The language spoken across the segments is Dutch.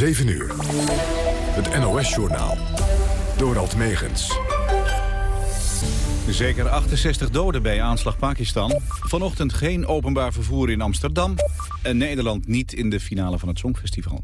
7 uur. Het NOS-journaal. Dorald Megens. Zeker 68 doden bij aanslag Pakistan. Vanochtend geen openbaar vervoer in Amsterdam. En Nederland niet in de finale van het Songfestival.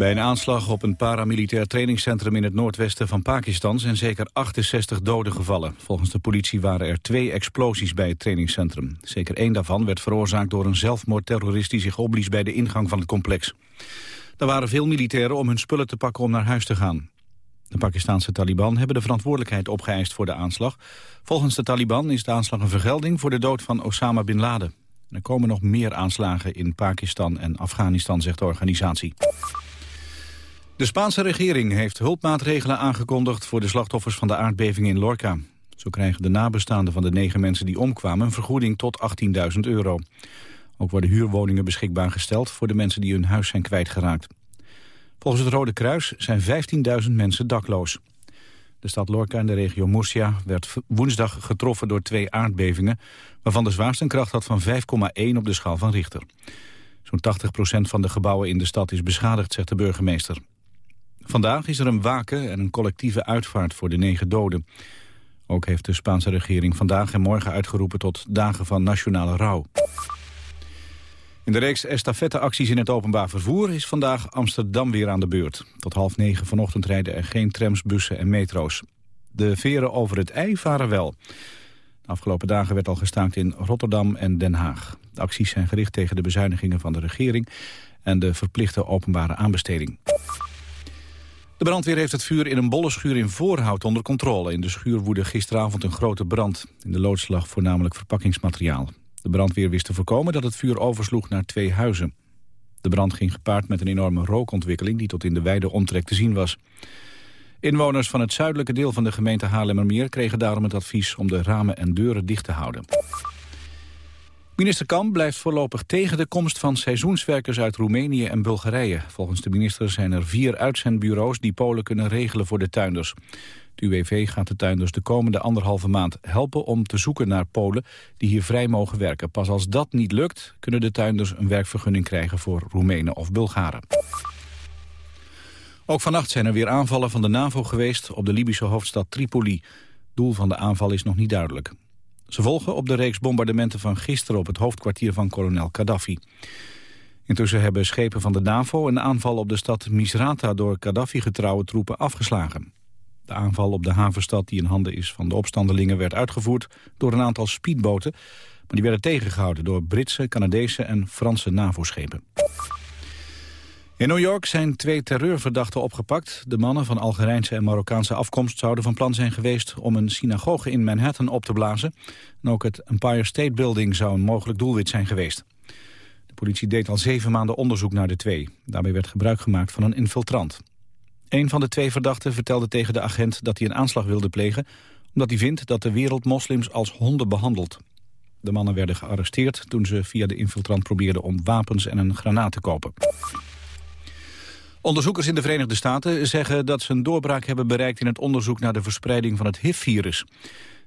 Bij een aanslag op een paramilitair trainingscentrum in het noordwesten van Pakistan zijn zeker 68 doden gevallen. Volgens de politie waren er twee explosies bij het trainingscentrum. Zeker één daarvan werd veroorzaakt door een zelfmoordterrorist die zich opblies bij de ingang van het complex. Er waren veel militairen om hun spullen te pakken om naar huis te gaan. De Pakistanse Taliban hebben de verantwoordelijkheid opgeëist voor de aanslag. Volgens de Taliban is de aanslag een vergelding voor de dood van Osama Bin Laden. Er komen nog meer aanslagen in Pakistan en Afghanistan, zegt de organisatie. De Spaanse regering heeft hulpmaatregelen aangekondigd voor de slachtoffers van de aardbeving in Lorca. Zo krijgen de nabestaanden van de negen mensen die omkwamen een vergoeding tot 18.000 euro. Ook worden huurwoningen beschikbaar gesteld voor de mensen die hun huis zijn kwijtgeraakt. Volgens het Rode Kruis zijn 15.000 mensen dakloos. De stad Lorca en de regio Murcia werd woensdag getroffen door twee aardbevingen... waarvan de zwaarste een kracht had van 5,1 op de schaal van Richter. Zo'n 80% van de gebouwen in de stad is beschadigd, zegt de burgemeester. Vandaag is er een waken en een collectieve uitvaart voor de negen doden. Ook heeft de Spaanse regering vandaag en morgen uitgeroepen tot dagen van nationale rouw. In de reeks estafetteacties in het openbaar vervoer is vandaag Amsterdam weer aan de beurt. Tot half negen vanochtend rijden er geen trams, bussen en metro's. De veren over het ei varen wel. De afgelopen dagen werd al gestaakt in Rotterdam en Den Haag. De acties zijn gericht tegen de bezuinigingen van de regering... en de verplichte openbare aanbesteding. De brandweer heeft het vuur in een bolle schuur in Voorhout onder controle. In de schuur woedde gisteravond een grote brand. In de loods lag voornamelijk verpakkingsmateriaal. De brandweer wist te voorkomen dat het vuur oversloeg naar twee huizen. De brand ging gepaard met een enorme rookontwikkeling... die tot in de wijde omtrek te zien was. Inwoners van het zuidelijke deel van de gemeente Haarlemmermeer... kregen daarom het advies om de ramen en deuren dicht te houden. Minister Kamp blijft voorlopig tegen de komst van seizoenswerkers uit Roemenië en Bulgarije. Volgens de minister zijn er vier uitzendbureaus die Polen kunnen regelen voor de tuinders. De UWV gaat de tuinders de komende anderhalve maand helpen om te zoeken naar Polen die hier vrij mogen werken. Pas als dat niet lukt, kunnen de tuinders een werkvergunning krijgen voor Roemenen of Bulgaren. Ook vannacht zijn er weer aanvallen van de NAVO geweest op de Libische hoofdstad Tripoli. Doel van de aanval is nog niet duidelijk. Ze volgen op de reeks bombardementen van gisteren op het hoofdkwartier van kolonel Gaddafi. Intussen hebben schepen van de NAVO een aanval op de stad Misrata door Gaddafi-getrouwe troepen afgeslagen. De aanval op de havenstad die in handen is van de opstandelingen werd uitgevoerd door een aantal speedboten, maar die werden tegengehouden door Britse, Canadese en Franse NAVO-schepen. In New York zijn twee terreurverdachten opgepakt. De mannen van Algerijnse en Marokkaanse afkomst zouden van plan zijn geweest om een synagoge in Manhattan op te blazen. En ook het Empire State Building zou een mogelijk doelwit zijn geweest. De politie deed al zeven maanden onderzoek naar de twee. Daarbij werd gebruik gemaakt van een infiltrant. Een van de twee verdachten vertelde tegen de agent dat hij een aanslag wilde plegen... omdat hij vindt dat de wereld moslims als honden behandelt. De mannen werden gearresteerd toen ze via de infiltrant probeerden om wapens en een granaat te kopen. Onderzoekers in de Verenigde Staten zeggen dat ze een doorbraak hebben bereikt in het onderzoek naar de verspreiding van het HIV-virus.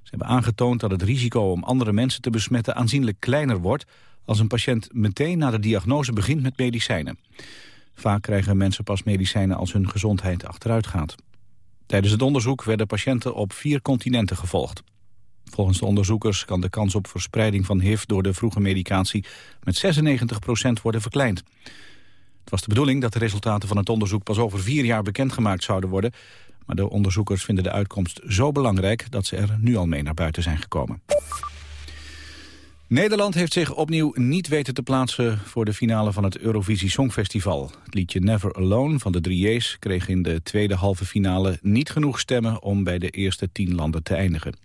Ze hebben aangetoond dat het risico om andere mensen te besmetten aanzienlijk kleiner wordt als een patiënt meteen na de diagnose begint met medicijnen. Vaak krijgen mensen pas medicijnen als hun gezondheid achteruit gaat. Tijdens het onderzoek werden patiënten op vier continenten gevolgd. Volgens de onderzoekers kan de kans op verspreiding van HIV door de vroege medicatie met 96% worden verkleind. Het was de bedoeling dat de resultaten van het onderzoek pas over vier jaar bekendgemaakt zouden worden. Maar de onderzoekers vinden de uitkomst zo belangrijk dat ze er nu al mee naar buiten zijn gekomen. Nederland heeft zich opnieuw niet weten te plaatsen voor de finale van het Eurovisie Songfestival. Het liedje Never Alone van de 3J's kreeg in de tweede halve finale niet genoeg stemmen om bij de eerste tien landen te eindigen.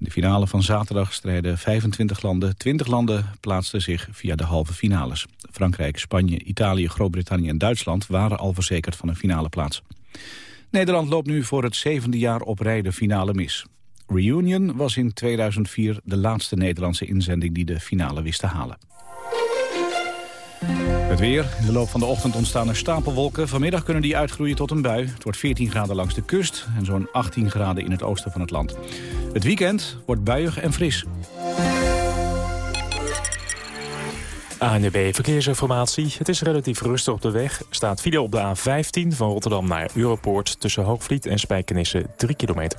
In de finale van zaterdag strijden 25 landen. 20 landen plaatsten zich via de halve finales. Frankrijk, Spanje, Italië, Groot-Brittannië en Duitsland waren al verzekerd van een finale plaats. Nederland loopt nu voor het zevende jaar op rij de finale mis. Reunion was in 2004 de laatste Nederlandse inzending die de finale wist te halen. Het weer. In de loop van de ochtend ontstaan er stapelwolken. Vanmiddag kunnen die uitgroeien tot een bui. Het wordt 14 graden langs de kust en zo'n 18 graden in het oosten van het land. Het weekend wordt buiig en fris. ANB Verkeersinformatie. Het is relatief rustig op de weg. Staat file op de A15 van Rotterdam naar Europoort... tussen Hoogvliet en Spijkenisse 3 kilometer.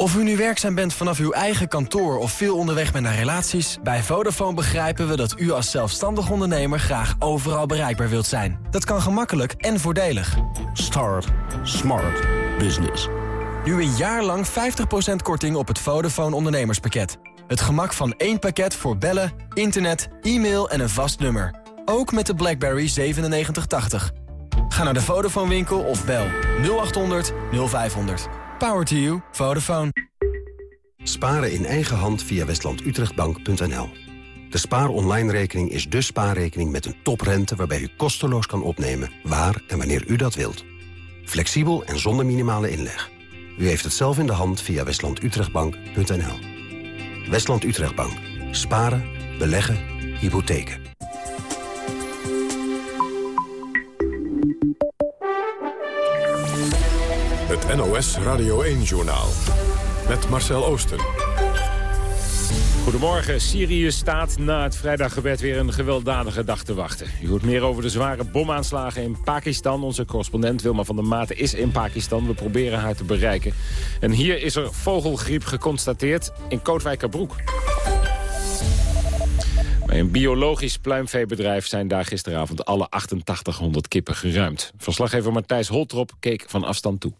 Of u nu werkzaam bent vanaf uw eigen kantoor of veel onderweg bent naar relaties... bij Vodafone begrijpen we dat u als zelfstandig ondernemer graag overal bereikbaar wilt zijn. Dat kan gemakkelijk en voordelig. Start Smart Business. Nu een jaar lang 50% korting op het Vodafone ondernemerspakket. Het gemak van één pakket voor bellen, internet, e-mail en een vast nummer. Ook met de BlackBerry 9780. Ga naar de Vodafone winkel of bel 0800 0500. Power to you. Vodafone. Sparen in eigen hand via westlandutrechtbank.nl. De Spaar Online rekening is de spaarrekening met een toprente... waarbij u kosteloos kan opnemen waar en wanneer u dat wilt. Flexibel en zonder minimale inleg. U heeft het zelf in de hand via westlandutrechtbank.nl. Westland Utrechtbank. Sparen, beleggen, hypotheken. NOS Radio 1-journaal. Met Marcel Oosten. Goedemorgen. Syrië staat na het vrijdaggebed weer een gewelddadige dag te wachten. U hoort meer over de zware bomaanslagen in Pakistan. Onze correspondent Wilma van der Maten is in Pakistan. We proberen haar te bereiken. En hier is er vogelgriep geconstateerd in Kootwijkerbroek. Bij een biologisch pluimveebedrijf zijn daar gisteravond alle 8800 kippen geruimd. Verslaggever Matthijs Holtrop keek van afstand toe.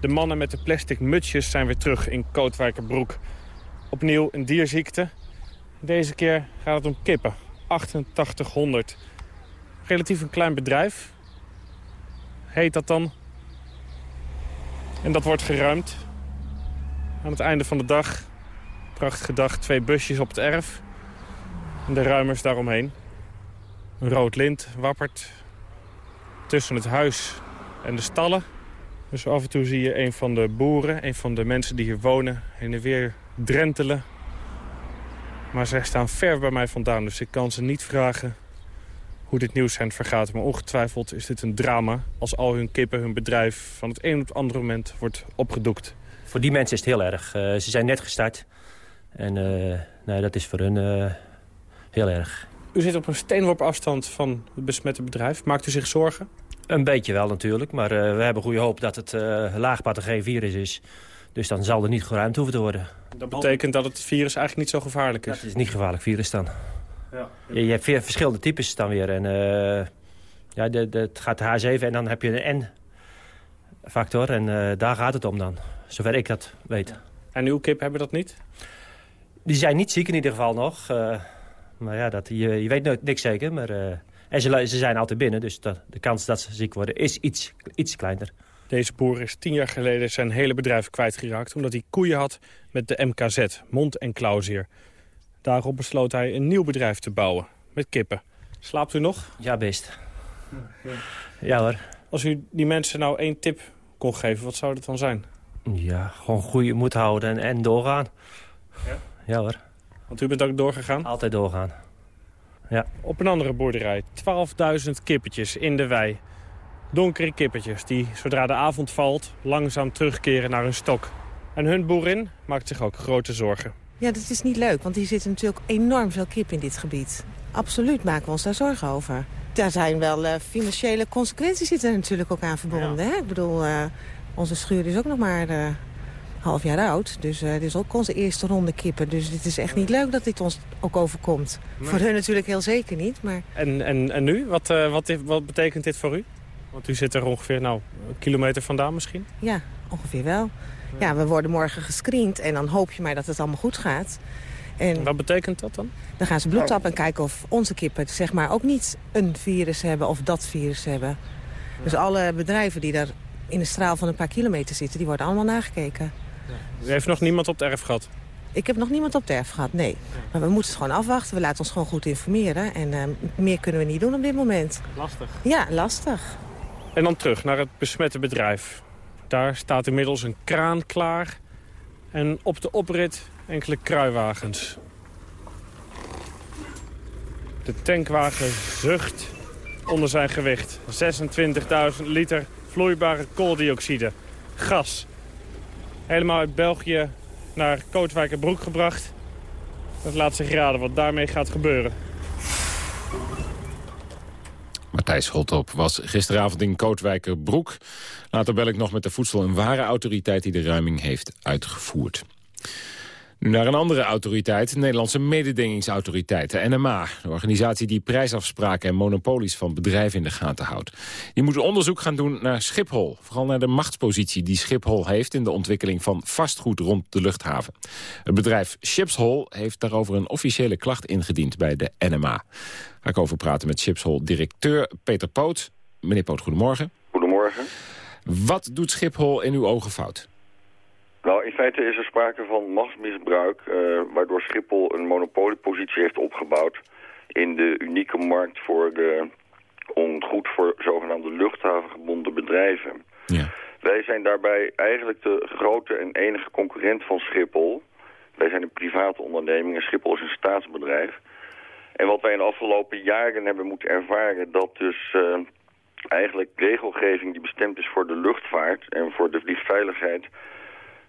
De mannen met de plastic mutsjes zijn weer terug in Kootwijkerbroek. Opnieuw een dierziekte. Deze keer gaat het om kippen. 8800. Relatief een klein bedrijf. Heet dat dan. En dat wordt geruimd. Aan het einde van de dag. Prachtige dag. Twee busjes op het erf. En de ruimers daaromheen. Een rood lint wappert tussen het huis en de stallen. Dus af en toe zie je een van de boeren, een van de mensen die hier wonen... heen en weer drentelen. Maar zij staan ver bij mij vandaan, dus ik kan ze niet vragen hoe dit nieuws hen vergaat. Maar ongetwijfeld is dit een drama als al hun kippen, hun bedrijf... van het een op het andere moment wordt opgedoekt. Voor die mensen is het heel erg. Uh, ze zijn net gestart. En uh, nou, dat is voor hun uh, heel erg. U zit op een steenworp afstand van het besmette bedrijf. Maakt u zich zorgen? Een beetje wel natuurlijk, maar uh, we hebben goede hoop dat het uh, laagpathogeen virus is. Dus dan zal er niet geruimd hoeven te worden. Dat betekent dat het virus eigenlijk niet zo gevaarlijk is? Dat is niet gevaarlijk virus dan. Ja. Je, je, hebt veel verschillende types dan weer. En, uh, ja, de, de, het gaat H7 en dan heb je een N-factor. En daar gaat het om dan, zover ik dat weet. En uw kip hebben dat niet? Die zijn niet ziek in ieder geval nog. maar ja, dat, je, je weet nooit niks zeker, maar... En ze, ze zijn altijd binnen, dus de, de kans dat ze ziek worden is iets, iets kleiner. Deze boer is tien jaar geleden zijn hele bedrijf kwijtgeraakt... omdat hij koeien had met de MKZ, mond- en klauwzeer. Daarop besloot hij een nieuw bedrijf te bouwen, met kippen. Slaapt u nog? Ja, best. Ja hoor. Als u die mensen nou één tip kon geven, wat zou dat dan zijn? Ja, gewoon goede moed houden en, en doorgaan. Ja? Ja hoor. Want u bent ook doorgegaan? Altijd doorgaan. Ja. Op een andere boerderij, 12.000 kippetjes in de wei. Donkere kippetjes die, zodra de avond valt, langzaam terugkeren naar hun stok. En hun boerin maakt zich ook grote zorgen. Ja, dat is niet leuk, want hier zitten natuurlijk enorm veel kip in dit gebied. Absoluut maken we ons daar zorgen over. Daar zijn wel uh, financiële consequenties zitten er natuurlijk ook aan verbonden. Ja. Hè? Ik bedoel, uh, onze schuur is ook nog maar uh, half jaar oud. Dus uh, dit is ook onze eerste ronde kippen. Dus het is echt niet leuk dat dit ons ook overkomt. Nee. Voor hun natuurlijk heel zeker niet. Maar... En, en, en nu? Wat, uh, wat, wat betekent dit voor u? Want u zit er ongeveer nou, een kilometer vandaan misschien? Ja, ongeveer wel. Ja, we worden morgen gescreend en dan hoop je maar dat het allemaal goed gaat. En wat betekent dat dan? Dan gaan ze bloed tappen en kijken of onze kippen zeg maar, ook niet een virus hebben of dat virus hebben. Dus alle bedrijven die daar in een straal van een paar kilometer zitten, die worden allemaal nagekeken. U heeft nog niemand op het erf gehad? Ik heb nog niemand op het erf gehad, nee. Maar we moeten het gewoon afwachten. We laten ons gewoon goed informeren. En uh, meer kunnen we niet doen op dit moment. Lastig? Ja, lastig. En dan terug naar het besmette bedrijf. Daar staat inmiddels een kraan klaar. En op de oprit enkele kruiwagens. De tankwagen zucht onder zijn gewicht. 26.000 liter vloeibare kooldioxide. Gas. Helemaal uit België naar Kootwijkerbroek gebracht. Dat laat zich raden wat daarmee gaat gebeuren. Matthijs Holtop was gisteravond in Kootwijkerbroek. Later bel ik nog met de Voedsel- en Warenautoriteit... die de ruiming heeft uitgevoerd. Nu naar een andere autoriteit, de Nederlandse mededingingsautoriteit, de NMA. De organisatie die prijsafspraken en monopolies van bedrijven in de gaten houdt. Die moet onderzoek gaan doen naar Schiphol. Vooral naar de machtspositie die Schiphol heeft in de ontwikkeling van vastgoed rond de luchthaven. Het bedrijf Shipshol heeft daarover een officiële klacht ingediend bij de NMA. Ga ik over praten met Shipshol-directeur Peter Poot. Meneer Poot, goedemorgen. Goedemorgen. Wat doet Schiphol in uw ogen fout? Nou, in feite is er sprake van machtsmisbruik... Uh, waardoor Schiphol een monopoliepositie heeft opgebouwd... in de unieke markt voor de ongoed voor zogenaamde luchthavengebonden bedrijven. Ja. Wij zijn daarbij eigenlijk de grote en enige concurrent van Schiphol. Wij zijn een private onderneming en Schiphol is een staatsbedrijf. En wat wij in de afgelopen jaren hebben moeten ervaren... dat dus uh, eigenlijk regelgeving die bestemd is voor de luchtvaart... en voor de vliegveiligheid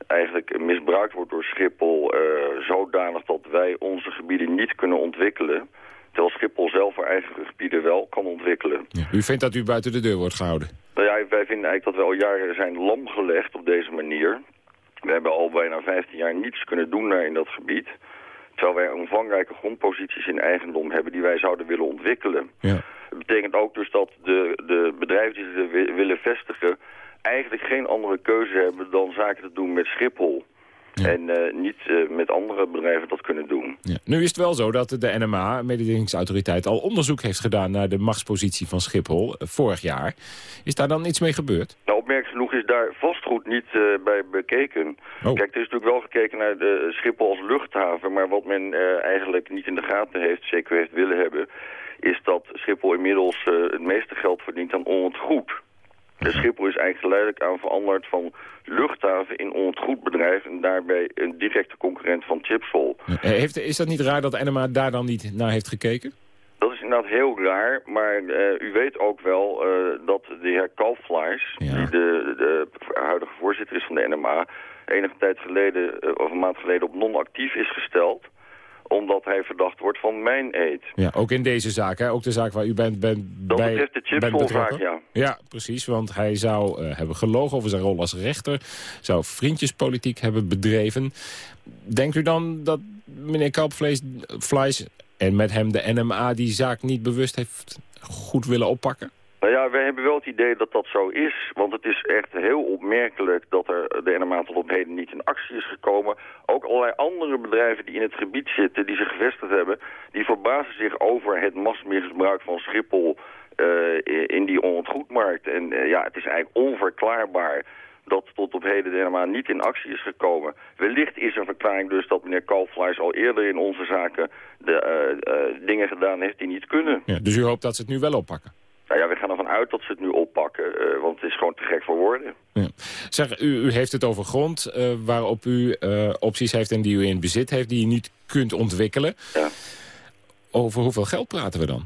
eigenlijk misbruikt wordt door Schiphol uh, zodanig dat wij onze gebieden niet kunnen ontwikkelen. Terwijl Schiphol zelf haar eigen gebieden wel kan ontwikkelen. Ja. U vindt dat u buiten de deur wordt gehouden? Nou ja, wij vinden eigenlijk dat we al jaren zijn lam gelegd op deze manier. We hebben al bijna 15 jaar niets kunnen doen daar in dat gebied. Terwijl wij omvangrijke grondposities in eigendom hebben die wij zouden willen ontwikkelen. Ja. Dat betekent ook dus dat de, de bedrijven die ze willen vestigen eigenlijk geen andere keuze hebben dan zaken te doen met Schiphol. Ja. En uh, niet uh, met andere bedrijven dat kunnen doen. Ja. Nu is het wel zo dat de NMA, mededingingsautoriteit, al onderzoek heeft gedaan naar de machtspositie van Schiphol uh, vorig jaar. Is daar dan iets mee gebeurd? Nou, opmerkelijk genoeg is daar vastgoed niet bij bekeken. Oh. Kijk, er is natuurlijk wel gekeken naar de Schiphol als luchthaven, maar wat men eigenlijk niet in de gaten heeft, zeker heeft willen hebben, is dat Schiphol inmiddels het meeste geld verdient aan onroerend de Schiphol is eigenlijk geleidelijk aan veranderd van luchthaven in onroerend bedrijf... en daarbij een directe concurrent van Chipsol. Heeft, is dat niet raar dat NMA daar dan niet naar heeft gekeken? Dat is inderdaad heel raar, maar uh, u weet ook wel uh, dat de heer Kalfleis... Ja. die de, de, huidige voorzitter is van de NMA... enige tijd geleden, uh, of een maand geleden op non-actief is gesteld omdat hij verdacht wordt van mijn eet. Ja, ook in deze zaak, hè? ook de zaak waar u bent, bent Dat bij betreft de chipsvolzaak, ja. Ja, precies, want hij zou uh, hebben gelogen over zijn rol als rechter. Zou vriendjespolitiek hebben bedreven. Denkt u dan dat meneer Kalpvlees en met hem de NMA die zaak niet bewust heeft goed willen oppakken? Nou ja, wij hebben wel het idee dat dat zo is. Want het is echt heel opmerkelijk dat er de NMA tot op heden niet in actie is gekomen. Ook allerlei andere bedrijven die in het gebied zitten, die zich gevestigd hebben... die verbazen zich over het massamisbruik van Schiphol uh, in die onroerendgoedmarkt. En uh, ja, het is eigenlijk onverklaarbaar dat tot op heden de NMA niet in actie is gekomen. Wellicht is een verklaring dus dat meneer Kalfleis al eerder in onze zaken de uh, dingen gedaan heeft die niet kunnen. Ja, dus u hoopt dat ze het nu wel oppakken? Nou ja, we gaan ervan uit dat ze het nu oppakken, uh, want het is gewoon te gek voor woorden. Ja. Zeg, u, u, heeft het over grond uh, waarop u uh, opties heeft en die u in bezit heeft, die u niet kunt ontwikkelen. Ja. Over hoeveel geld praten we dan?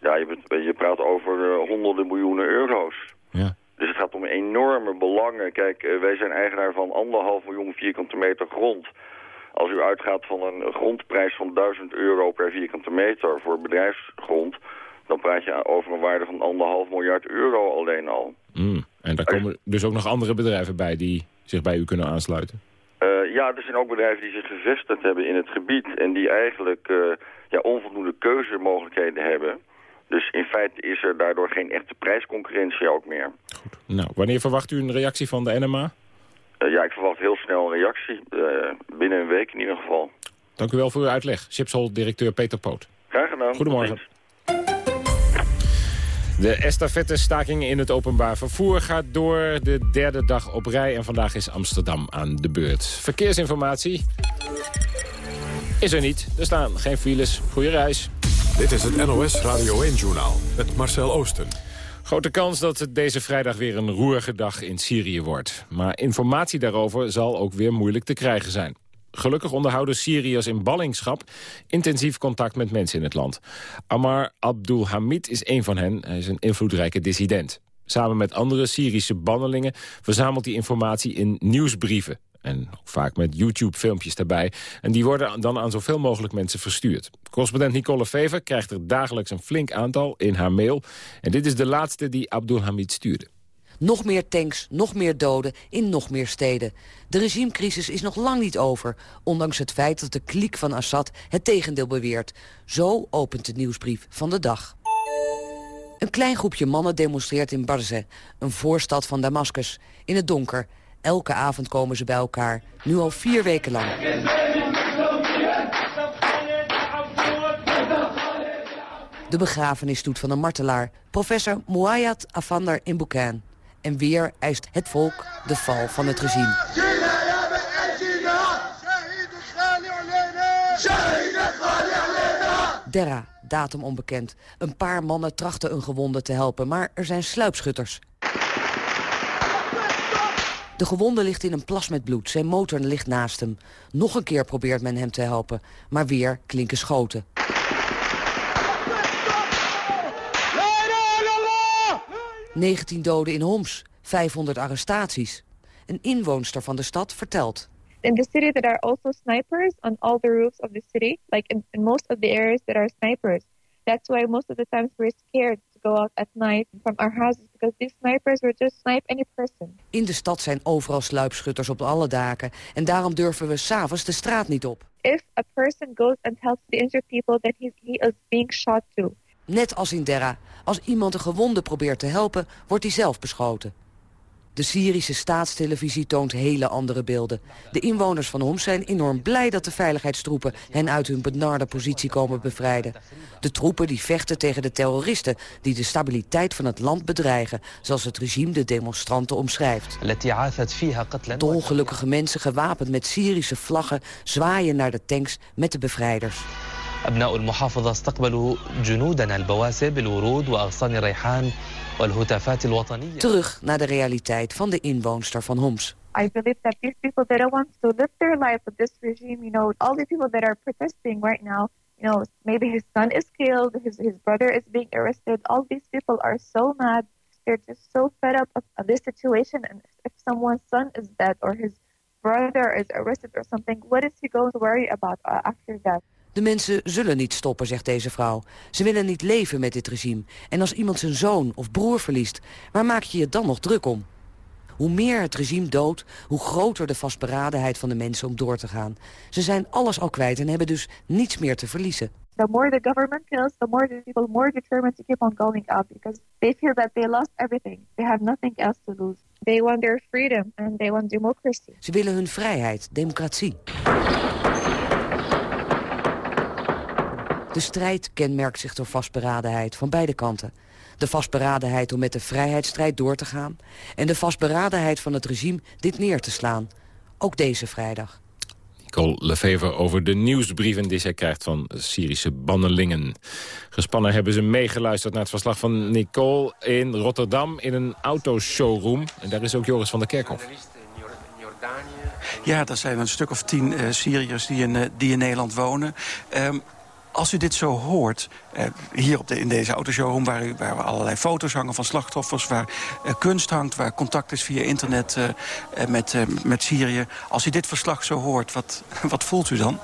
Ja, je, je praat over honderden miljoenen euro's. Ja. Dus het gaat om enorme belangen. Kijk, wij zijn eigenaar van anderhalf miljoen vierkante meter grond. Als u uitgaat van een grondprijs van 1000 euro per vierkante meter voor bedrijfsgrond dan praat je over een waarde van anderhalf miljard euro alleen al. Mm. En daar komen dus ook nog andere bedrijven bij die zich bij u kunnen aansluiten? Uh, ja, er zijn ook bedrijven die zich gevestigd hebben in het gebied... en die eigenlijk uh, ja, onvoldoende keuzemogelijkheden hebben. Dus in feite is er daardoor geen echte prijsconcurrentie ook meer. Goed. Nou, wanneer verwacht u een reactie van de NMA? Uh, ja, ik verwacht heel snel een reactie. binnen een week in ieder geval. Dank u wel voor uw uitleg. Chipshol-directeur Peter Poot. Graag gedaan. Goedemorgen. De estafette-staking in het openbaar vervoer gaat door de derde dag op rij. En vandaag is Amsterdam aan de beurt. Verkeersinformatie is er niet. Er staan geen files. Goeie reis. Dit is het NOS Radio 1-journaal met Marcel Oosten. Grote kans dat het deze vrijdag weer een roerige dag in Syrië wordt. Maar informatie daarover zal ook weer moeilijk te krijgen zijn. Gelukkig onderhouden Syriërs in ballingschap intensief contact met mensen in het land. Ammar Abdulhamid is een van hen. Hij is een invloedrijke dissident. Samen met andere Syrische bannelingen verzamelt hij informatie in nieuwsbrieven. En vaak met YouTube-filmpjes daarbij. En die worden dan aan zoveel mogelijk mensen verstuurd. Correspondent Nicole Fever krijgt er dagelijks een flink aantal in haar mail. En dit is de laatste die Abdulhamid stuurde. Nog meer tanks, nog meer doden in nog meer steden. De regimecrisis is nog lang niet over, ondanks het feit dat de kliek van Assad het tegendeel beweert. Zo opent de nieuwsbrief van de dag. Een klein groepje mannen demonstreert in Barzeh, een voorstad van Damascus, in het donker. Elke avond komen ze bij elkaar, nu al vier weken lang. De begrafenisstoet van een martelaar, professor Mouayad Afandar in Bouquin. En weer eist het volk de val van het regime. Derra, datum onbekend. Een paar mannen trachten een gewonde te helpen, maar er zijn sluipschutters. De gewonde ligt in een plas met bloed. Zijn motor ligt naast hem. Nog een keer probeert men hem te helpen, maar weer klinken schoten. 19 doden in Homs, 500 arrestaties. Een inwoonster van de stad vertelt. In the city there are also snipers on all the roofs of the city. Like in, in most of the areas there are snipers. That's why most of the times we're scared to go out at night from our houses because these snipers will just snipe any person. In de stad zijn overal sluipschutters op alle daken en daarom durven we s'avonds de straat niet op. If a person goes and tells the injured people that he, he is being shot too. Net als in Derra. Als iemand een gewonde probeert te helpen, wordt hij zelf beschoten. De Syrische staatstelevisie toont hele andere beelden. De inwoners van Homs zijn enorm blij dat de veiligheidstroepen hen uit hun benarde positie komen bevrijden. De troepen die vechten tegen de terroristen die de stabiliteit van het land bedreigen, zoals het regime de demonstranten omschrijft. De ongelukkige mensen gewapend met Syrische vlaggen zwaaien naar de tanks met de bevrijders. أبناء المحافظة استقبلوا جنودنا البواسل بالورود وأغصان الريحان والهتافات الوطنية. Terug naar de realiteit van de inwoonster van Homs. I believe that these people that don't want to live their life with this regime, you know, all the people that are protesting right now, you know, maybe his son is killed, his, his brother is being arrested. All these people are so mad. They're just so fed up of, of this situation. And if someone's son is dead or his brother is arrested or something, what is he going to worry about uh, after that? De mensen zullen niet stoppen, zegt deze vrouw. Ze willen niet leven met dit regime. En als iemand zijn zoon of broer verliest, waar maak je je dan nog druk om? Hoe meer het regime doodt, hoe groter de vastberadenheid van de mensen om door te gaan. Ze zijn alles al kwijt en hebben dus niets meer te verliezen. The more the government kills, the more the people more determined to keep on going out because they feel that they lost everything. They have nothing else to lose. They want their freedom and they want democracy. Ze willen hun vrijheid, democratie. De strijd kenmerkt zich door vastberadenheid van beide kanten. De vastberadenheid om met de vrijheidsstrijd door te gaan... en de vastberadenheid van het regime dit neer te slaan. Ook deze vrijdag. Nicole Lefever over de nieuwsbrieven die zij krijgt van Syrische bannelingen. Gespannen hebben ze meegeluisterd naar het verslag van Nicole in Rotterdam... in een autoshowroom. En daar is ook Joris van der Kerkhof. Ja, er zijn een stuk of tien uh, Syriërs die in, uh, die in Nederland wonen. Um, als u dit zo hoort, eh, hier op de, in deze autoshowroom... Waar, u, waar we allerlei foto's hangen van slachtoffers... waar eh, kunst hangt, waar contact is via internet eh, met, met Syrië... als u dit verslag zo hoort, wat, wat voelt u dan?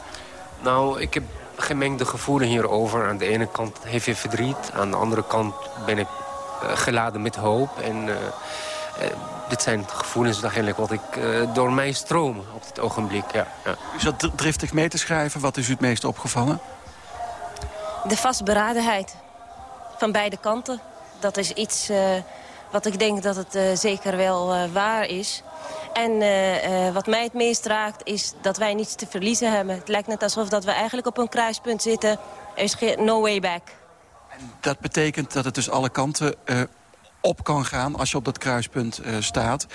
Nou, ik heb gemengde gevoelens hierover. Aan de ene kant heeft je verdriet. Aan de andere kant ben ik geladen met hoop. En dit zijn gevoelens eigenlijk wat ik door mij stroom op dit ogenblik. Ja, ja. U zat driftig mee te schrijven. Wat is u het meest opgevallen? De vastberadenheid van beide kanten. Dat is iets uh, wat ik denk dat het uh, zeker wel uh, waar is. En wat mij het meest raakt is dat wij niets te verliezen hebben. Het lijkt net alsof dat we eigenlijk op een kruispunt zitten. Er is no way back. En dat betekent dat het dus alle kanten op kan gaan als je op dat kruispunt staat.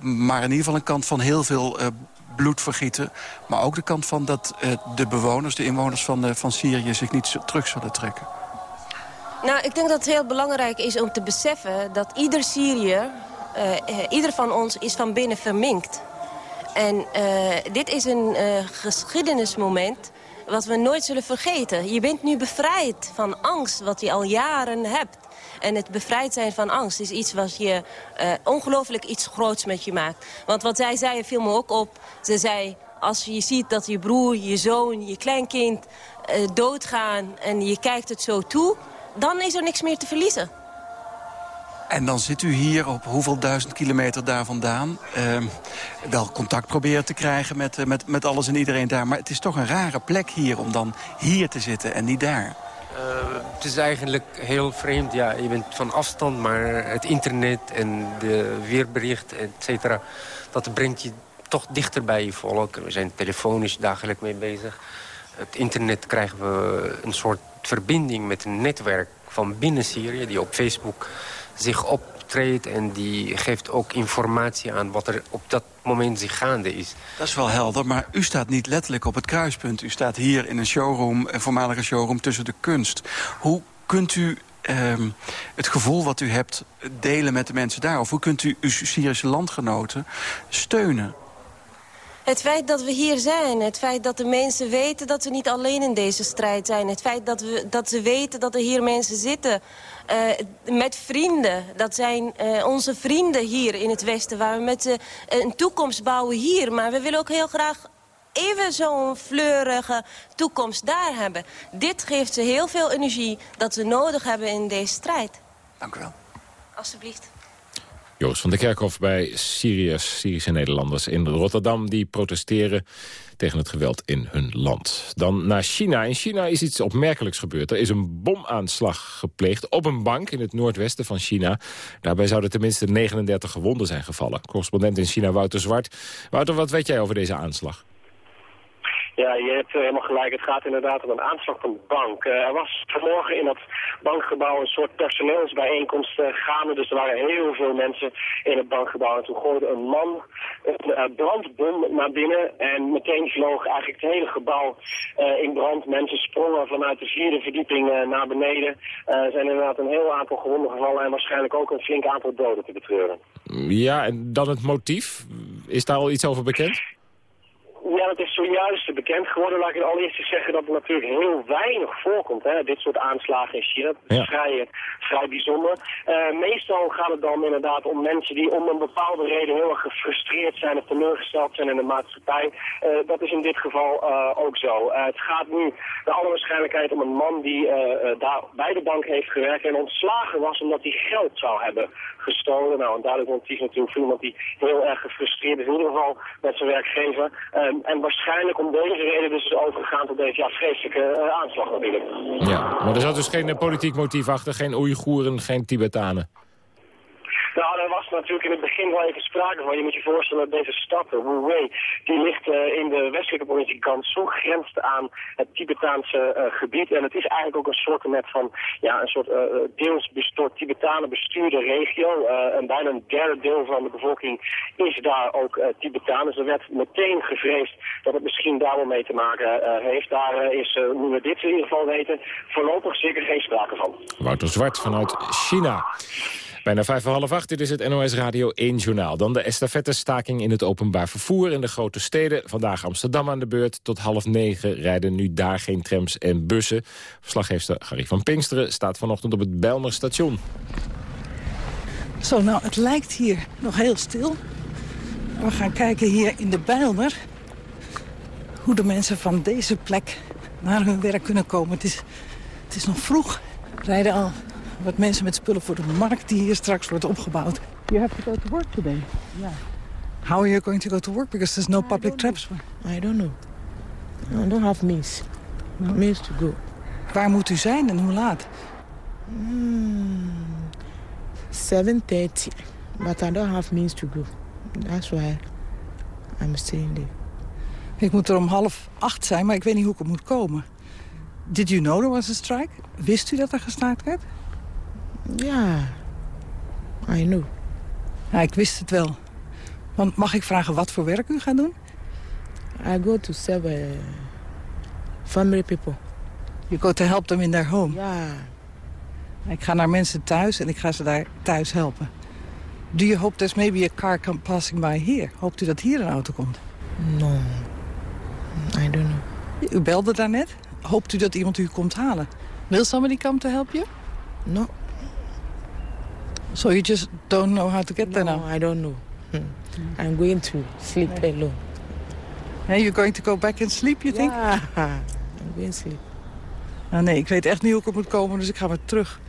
maar in ieder geval een kant van heel veel bloed vergieten. Maar ook de kant van dat uh, de bewoners, de inwoners van, uh, van Syrië... zich niet terug zullen trekken. Nou, ik denk dat het heel belangrijk is om te beseffen dat ieder Syriër, uh, ieder van ons is van binnen verminkt. En dit is een geschiedenismoment wat we nooit zullen vergeten. Je bent nu bevrijd van angst wat je al jaren hebt. En het bevrijd zijn van angst is iets wat je uh, ongelooflijk iets groots met je maakt. Want wat zij zei, viel me ook op. Ze zei, als je ziet dat je broer, je zoon, je kleinkind uh, doodgaan... en je kijkt het zo toe, dan is er niks meer te verliezen. En dan zit u hier op hoeveel duizend kilometer daar vandaan. Uh, wel contact proberen te krijgen met, uh, met, met alles en iedereen daar. Maar het is toch een rare plek hier om dan hier te zitten en niet daar. Uh, het is eigenlijk heel vreemd. Ja, je bent van afstand, maar het internet en de weerbericht, et cetera... dat brengt je toch dichter bij je volk. We zijn telefonisch dagelijks mee bezig. Het internet krijgen we een soort verbinding met een netwerk van binnen Syrië... die op Facebook zich optreedt en die geeft ook informatie aan wat er op dat moment zich gaande is. Dat is wel helder, maar u staat niet letterlijk op het kruispunt. U staat hier in een showroom, een voormalige showroom tussen de kunst. Hoe kunt u um, het gevoel wat u hebt delen met de mensen daar? Of hoe kunt u uw Syrische landgenoten steunen? Het feit dat we hier zijn, het feit dat de mensen weten dat ze niet alleen in deze strijd zijn... het feit dat, we, dat ze weten dat er hier mensen zitten met vrienden. Dat zijn uh, onze vrienden hier in het Westen, waar we met uh, een toekomst bouwen hier. Maar we willen ook heel graag even zo'n fleurige toekomst daar hebben. Dit geeft ze heel veel energie dat ze nodig hebben in deze strijd. Dank u wel. Alsjeblieft. Joost van der Kerkhof bij Syriërs, Syrische Nederlanders in Rotterdam... die protesteren tegen het geweld in hun land. Dan naar China. In China is iets opmerkelijks gebeurd. Er is een bomaanslag gepleegd op een bank in het noordwesten van China. Daarbij zouden tenminste 39 gewonden zijn gevallen. Correspondent in China, Wouter Zwart. Wouter, wat weet jij over deze aanslag? Ja, je hebt helemaal gelijk. Het gaat inderdaad om een aanslag op een bank. Uh, er was vanmorgen in dat bankgebouw een soort personeelsbijeenkomst uh, gaande. Dus er waren heel veel mensen in het bankgebouw. En toen gooide een man een uh, brandbom naar binnen. En meteen vloog eigenlijk het hele gebouw in brand. Mensen sprongen vanuit de vierde verdieping naar beneden. Er zijn inderdaad een heel aantal gewonden gevallen. En waarschijnlijk ook een flink aantal doden te betreuren. Ja, en dan het motief. Is daar al iets over bekend? Zojuist bekend geworden. Laat ik het allereerst eens zeggen dat het natuurlijk heel weinig voorkomt. Hè, dit soort aanslagen in China. Dat is ja. vrij, vrij bijzonder. Uh, meestal gaat het dan inderdaad om mensen die om een bepaalde reden heel erg gefrustreerd zijn of teleurgesteld zijn in de maatschappij. Uh, dat is in dit geval ook zo. het gaat nu naar alle waarschijnlijkheid om een man die daar bij de bank heeft gewerkt en ontslagen was omdat hij geld zou hebben gestolen. Nou, een duidelijk motief natuurlijk voor iemand die heel erg gefrustreerd is, in ieder geval met zijn werkgever. Um, en waarschijnlijk om deze reden dus overgegaan tot deze ja, vreselijke uh, aanslag natuurlijk. Ja, maar er zat dus geen uh, politiek motief achter, geen Oeigoeren, geen Tibetanen. Nou, er was natuurlijk in het begin wel even sprake van. Je moet je voorstellen dat deze stad, Wu-Wei, die ligt uh, in de westelijke provincie Gansu, grenst aan het Tibetaanse uh, gebied. En het is eigenlijk ook een soort net van, ja, een soort uh, deels door Tibetanen bestuurde regio. en bijna een derde deel van de bevolking is daar ook Tibetaan. Dus er werd meteen gevreesd dat het misschien daar wel mee te maken heeft. Daar is, nu we dit in ieder geval weten, voorlopig zeker geen sprake van. Wouter Zwart vanuit China. Bijna vijf voor half acht, dit is het NOS Radio 1 Journaal. Dan de estafette-staking in het openbaar vervoer in de grote steden. Vandaag Amsterdam aan de beurt. Tot half negen rijden nu daar geen trams en bussen. Verslaggever Gary van Pinksteren staat vanochtend op het Bijlmer station. Zo, nou, het lijkt hier nog heel stil. We gaan kijken hier in de Bijlmer... hoe de mensen van deze plek naar hun werk kunnen komen. Het is, het is nog vroeg. Rijden al wat mensen met spullen voor de markt die hier straks wordt opgebouwd. You have to go to work today. Yeah. How are you going to go to work? Because there's no I public transport. I don't know. I don't have means. No. Means to go. Waar moet u zijn en hoe laat? Mm, 7.30. But I don't have means to go. That's why I'm staying there. Ik moet er om half acht zijn, maar ik weet niet hoe ik er moet komen. Did you know there was a strike? Wist u dat er gestaakt werd? Ja, I know. Ja, ik wist het wel. Want mag ik vragen wat voor werk u gaat doen? I go to serve family people. You go to help them in their home? Ja. Ik ga naar mensen thuis en ik ga ze daar thuis helpen. Do you hope there's maybe a car come passing by here? Hoopt u dat hier een auto komt? No. I don't know. U belde daarnet. Hoopt u dat iemand u komt halen? Will somebody come to help you? No. So you just don't know how to get there now? No, I don't know. Hmm. I'm going to sleep alone. Hey, you're going to go back and sleep, you think? Yeah, I'm going to sleep. Ah, nee, ik weet echt niet hoe ik er moet komen, dus ik ga weer terug.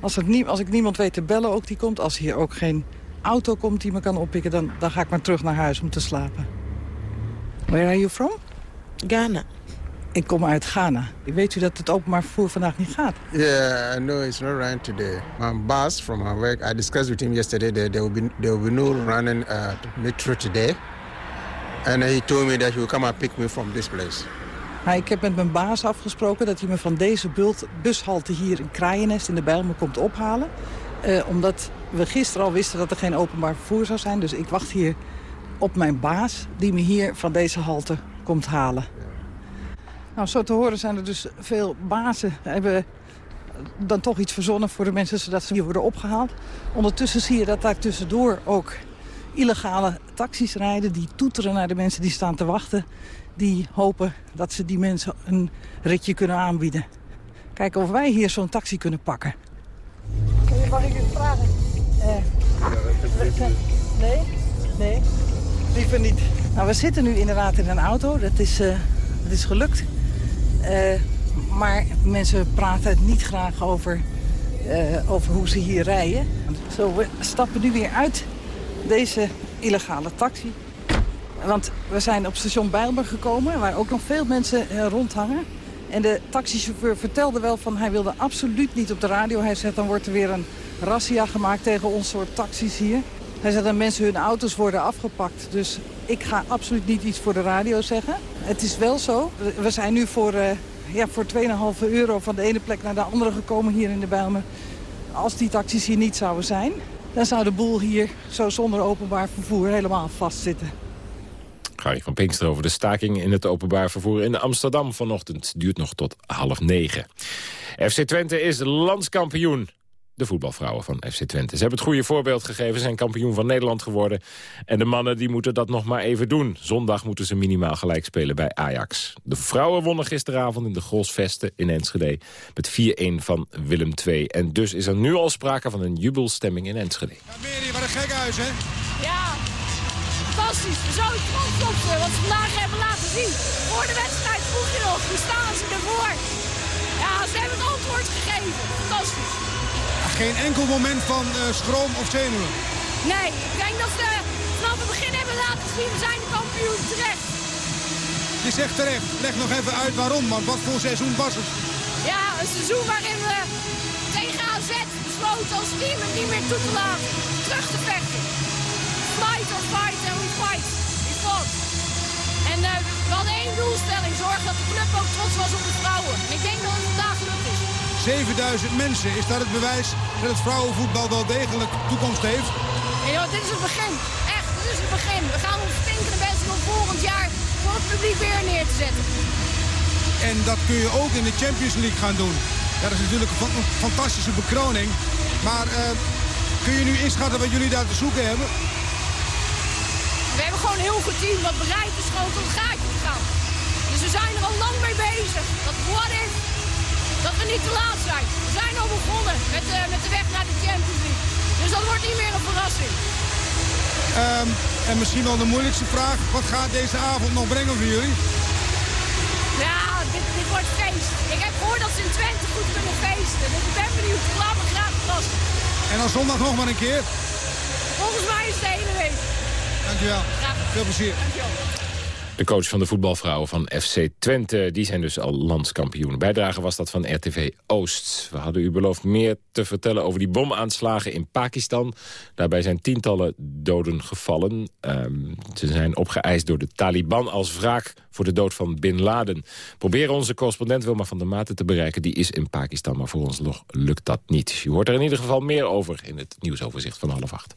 Als, het nie, als ik niemand weet te bellen ook die komt... als hier ook geen auto komt die me kan oppikken... dan, dan ga ik maar terug naar huis om te slapen. Where are you from? Ghana. Ik kom uit Ghana. Weet u dat het openbaar vervoer vandaag niet gaat? Yeah, no, it's not running today. My boss from my work, I discussed with him yesterday that there will be there will be no running uh, metro today, and he told me that he will come and pick me from this place. Nou, ik heb met mijn baas afgesproken dat hij me van deze bult, bushalte hier in Kraaiennest in de Bijlmer komt ophalen. Uh, omdat we gisteren al wisten dat er geen openbaar vervoer zou zijn. Dus ik wacht hier op mijn baas die me hier van deze halte komt halen. Nou, zo te horen zijn er dus veel bazen. hebben dan toch iets verzonnen voor de mensen zodat ze hier worden opgehaald. Ondertussen zie je dat daar tussendoor ook illegale taxis rijden... die toeteren naar de mensen die staan te wachten. Die hopen dat ze die mensen een ritje kunnen aanbieden. Kijken of wij hier zo'n taxi kunnen pakken. Mag ik u vragen? Eh, nee? Nee? Liever niet. Nou, we zitten nu inderdaad in een auto. Dat is, uh, dat is gelukt. Uh, maar mensen praten niet graag over, uh, over hoe ze hier rijden. Zo, we stappen nu weer uit deze illegale taxi. Want we zijn op station Bijlmer gekomen, waar ook nog veel mensen uh, rondhangen. En de taxichauffeur vertelde wel van hij wilde absoluut niet op de radio. Hij zegt dan wordt er weer een razzia gemaakt tegen ons soort taxis hier. Hij zegt dat mensen hun auto's worden afgepakt. Dus ik ga absoluut niet iets voor de radio zeggen. Het is wel zo. We zijn nu voor, uh, ja, voor 2,5 euro van de ene plek naar de andere gekomen hier in de Bijlmer. Als die taxis hier niet zouden zijn, dan zou de boel hier zo zonder openbaar vervoer helemaal vastzitten. Gary van Pinkster over de staking in het openbaar vervoer in Amsterdam vanochtend. Duurt nog tot half negen. FC Twente is landskampioen de voetbalvrouwen van FC Twente. Ze hebben het goede voorbeeld gegeven, zijn kampioen van Nederland geworden. En de mannen die moeten dat nog maar even doen. Zondag moeten ze minimaal gelijk spelen bij Ajax. De vrouwen wonnen gisteravond in de Grosvesten in Enschede... met 4-1 van Willem II. En dus is er nu al sprake van een jubelstemming in Enschede. Ja, Mary, wat een gek huis, hè? Ja, fantastisch. We zouden trots op ze, wat ze vandaag hebben laten zien. Voor de wedstrijd vroeg je nog, hoe staan ze ervoor? Ja, ze hebben het antwoord gegeven. Fantastisch. Geen enkel moment van uh, schroom of zenuwen? Nee, ik denk dat ze vanaf het begin hebben laten zien, we zijn de kampioen terecht. Je zegt terecht, leg nog even uit waarom, want wat voor seizoen was het? Ja, een seizoen waarin we tegen AZ besloten als team het niet meer toe te laten, terug te vechten. Fight or fight and we fight. We fought. En uh, we hadden één doelstelling, zorgen dat de club ook trots was op de vrouwen. En ik denk dat het vandaag gelukt is. 7000 mensen. Is dat het bewijs dat het vrouwenvoetbal wel degelijk toekomst heeft? Ja, dit is het begin. Echt, dit is het begin. We gaan ons stinkende best om volgend jaar voor het publiek weer neer te zetten. En dat kun je ook in de Champions League gaan doen. Ja, dat is natuurlijk een fantastische bekroning. Maar uh, kun je nu inschatten wat jullie daar te zoeken hebben? We hebben gewoon een heel goed team wat bereid is gewoon tot het gaatje te gaan. Dus we zijn er al lang mee bezig. Dat what if dat we niet te laat zijn. We zijn al begonnen met, uh, met de weg naar de Champions League. Dus dat wordt niet meer een verrassing. Um, en misschien wel de moeilijkste vraag. Wat gaat deze avond nog brengen voor jullie? Ja, dit, dit wordt feest. Ik heb gehoord dat ze in Twente goed kunnen feesten. Dus ik ben benieuwd. Laat me graag verrassen. En dan zondag nog maar een keer? Volgens mij is het de hele week. Dankjewel. Graag. Veel plezier. Dankjewel. De coach van de voetbalvrouwen van FC Twente, die zijn dus al landskampioen. Bijdrage was dat van RTV Oost. We hadden u beloofd meer te vertellen over die bomaanslagen in Pakistan. Daarbij zijn tientallen doden gevallen. Um, ze zijn opgeëist door de Taliban als wraak voor de dood van Bin Laden. Proberen onze correspondent Wilma van der Maten te bereiken. Die is in Pakistan, maar voor ons nog lukt dat niet. U hoort er in ieder geval meer over in het nieuwsoverzicht van half acht.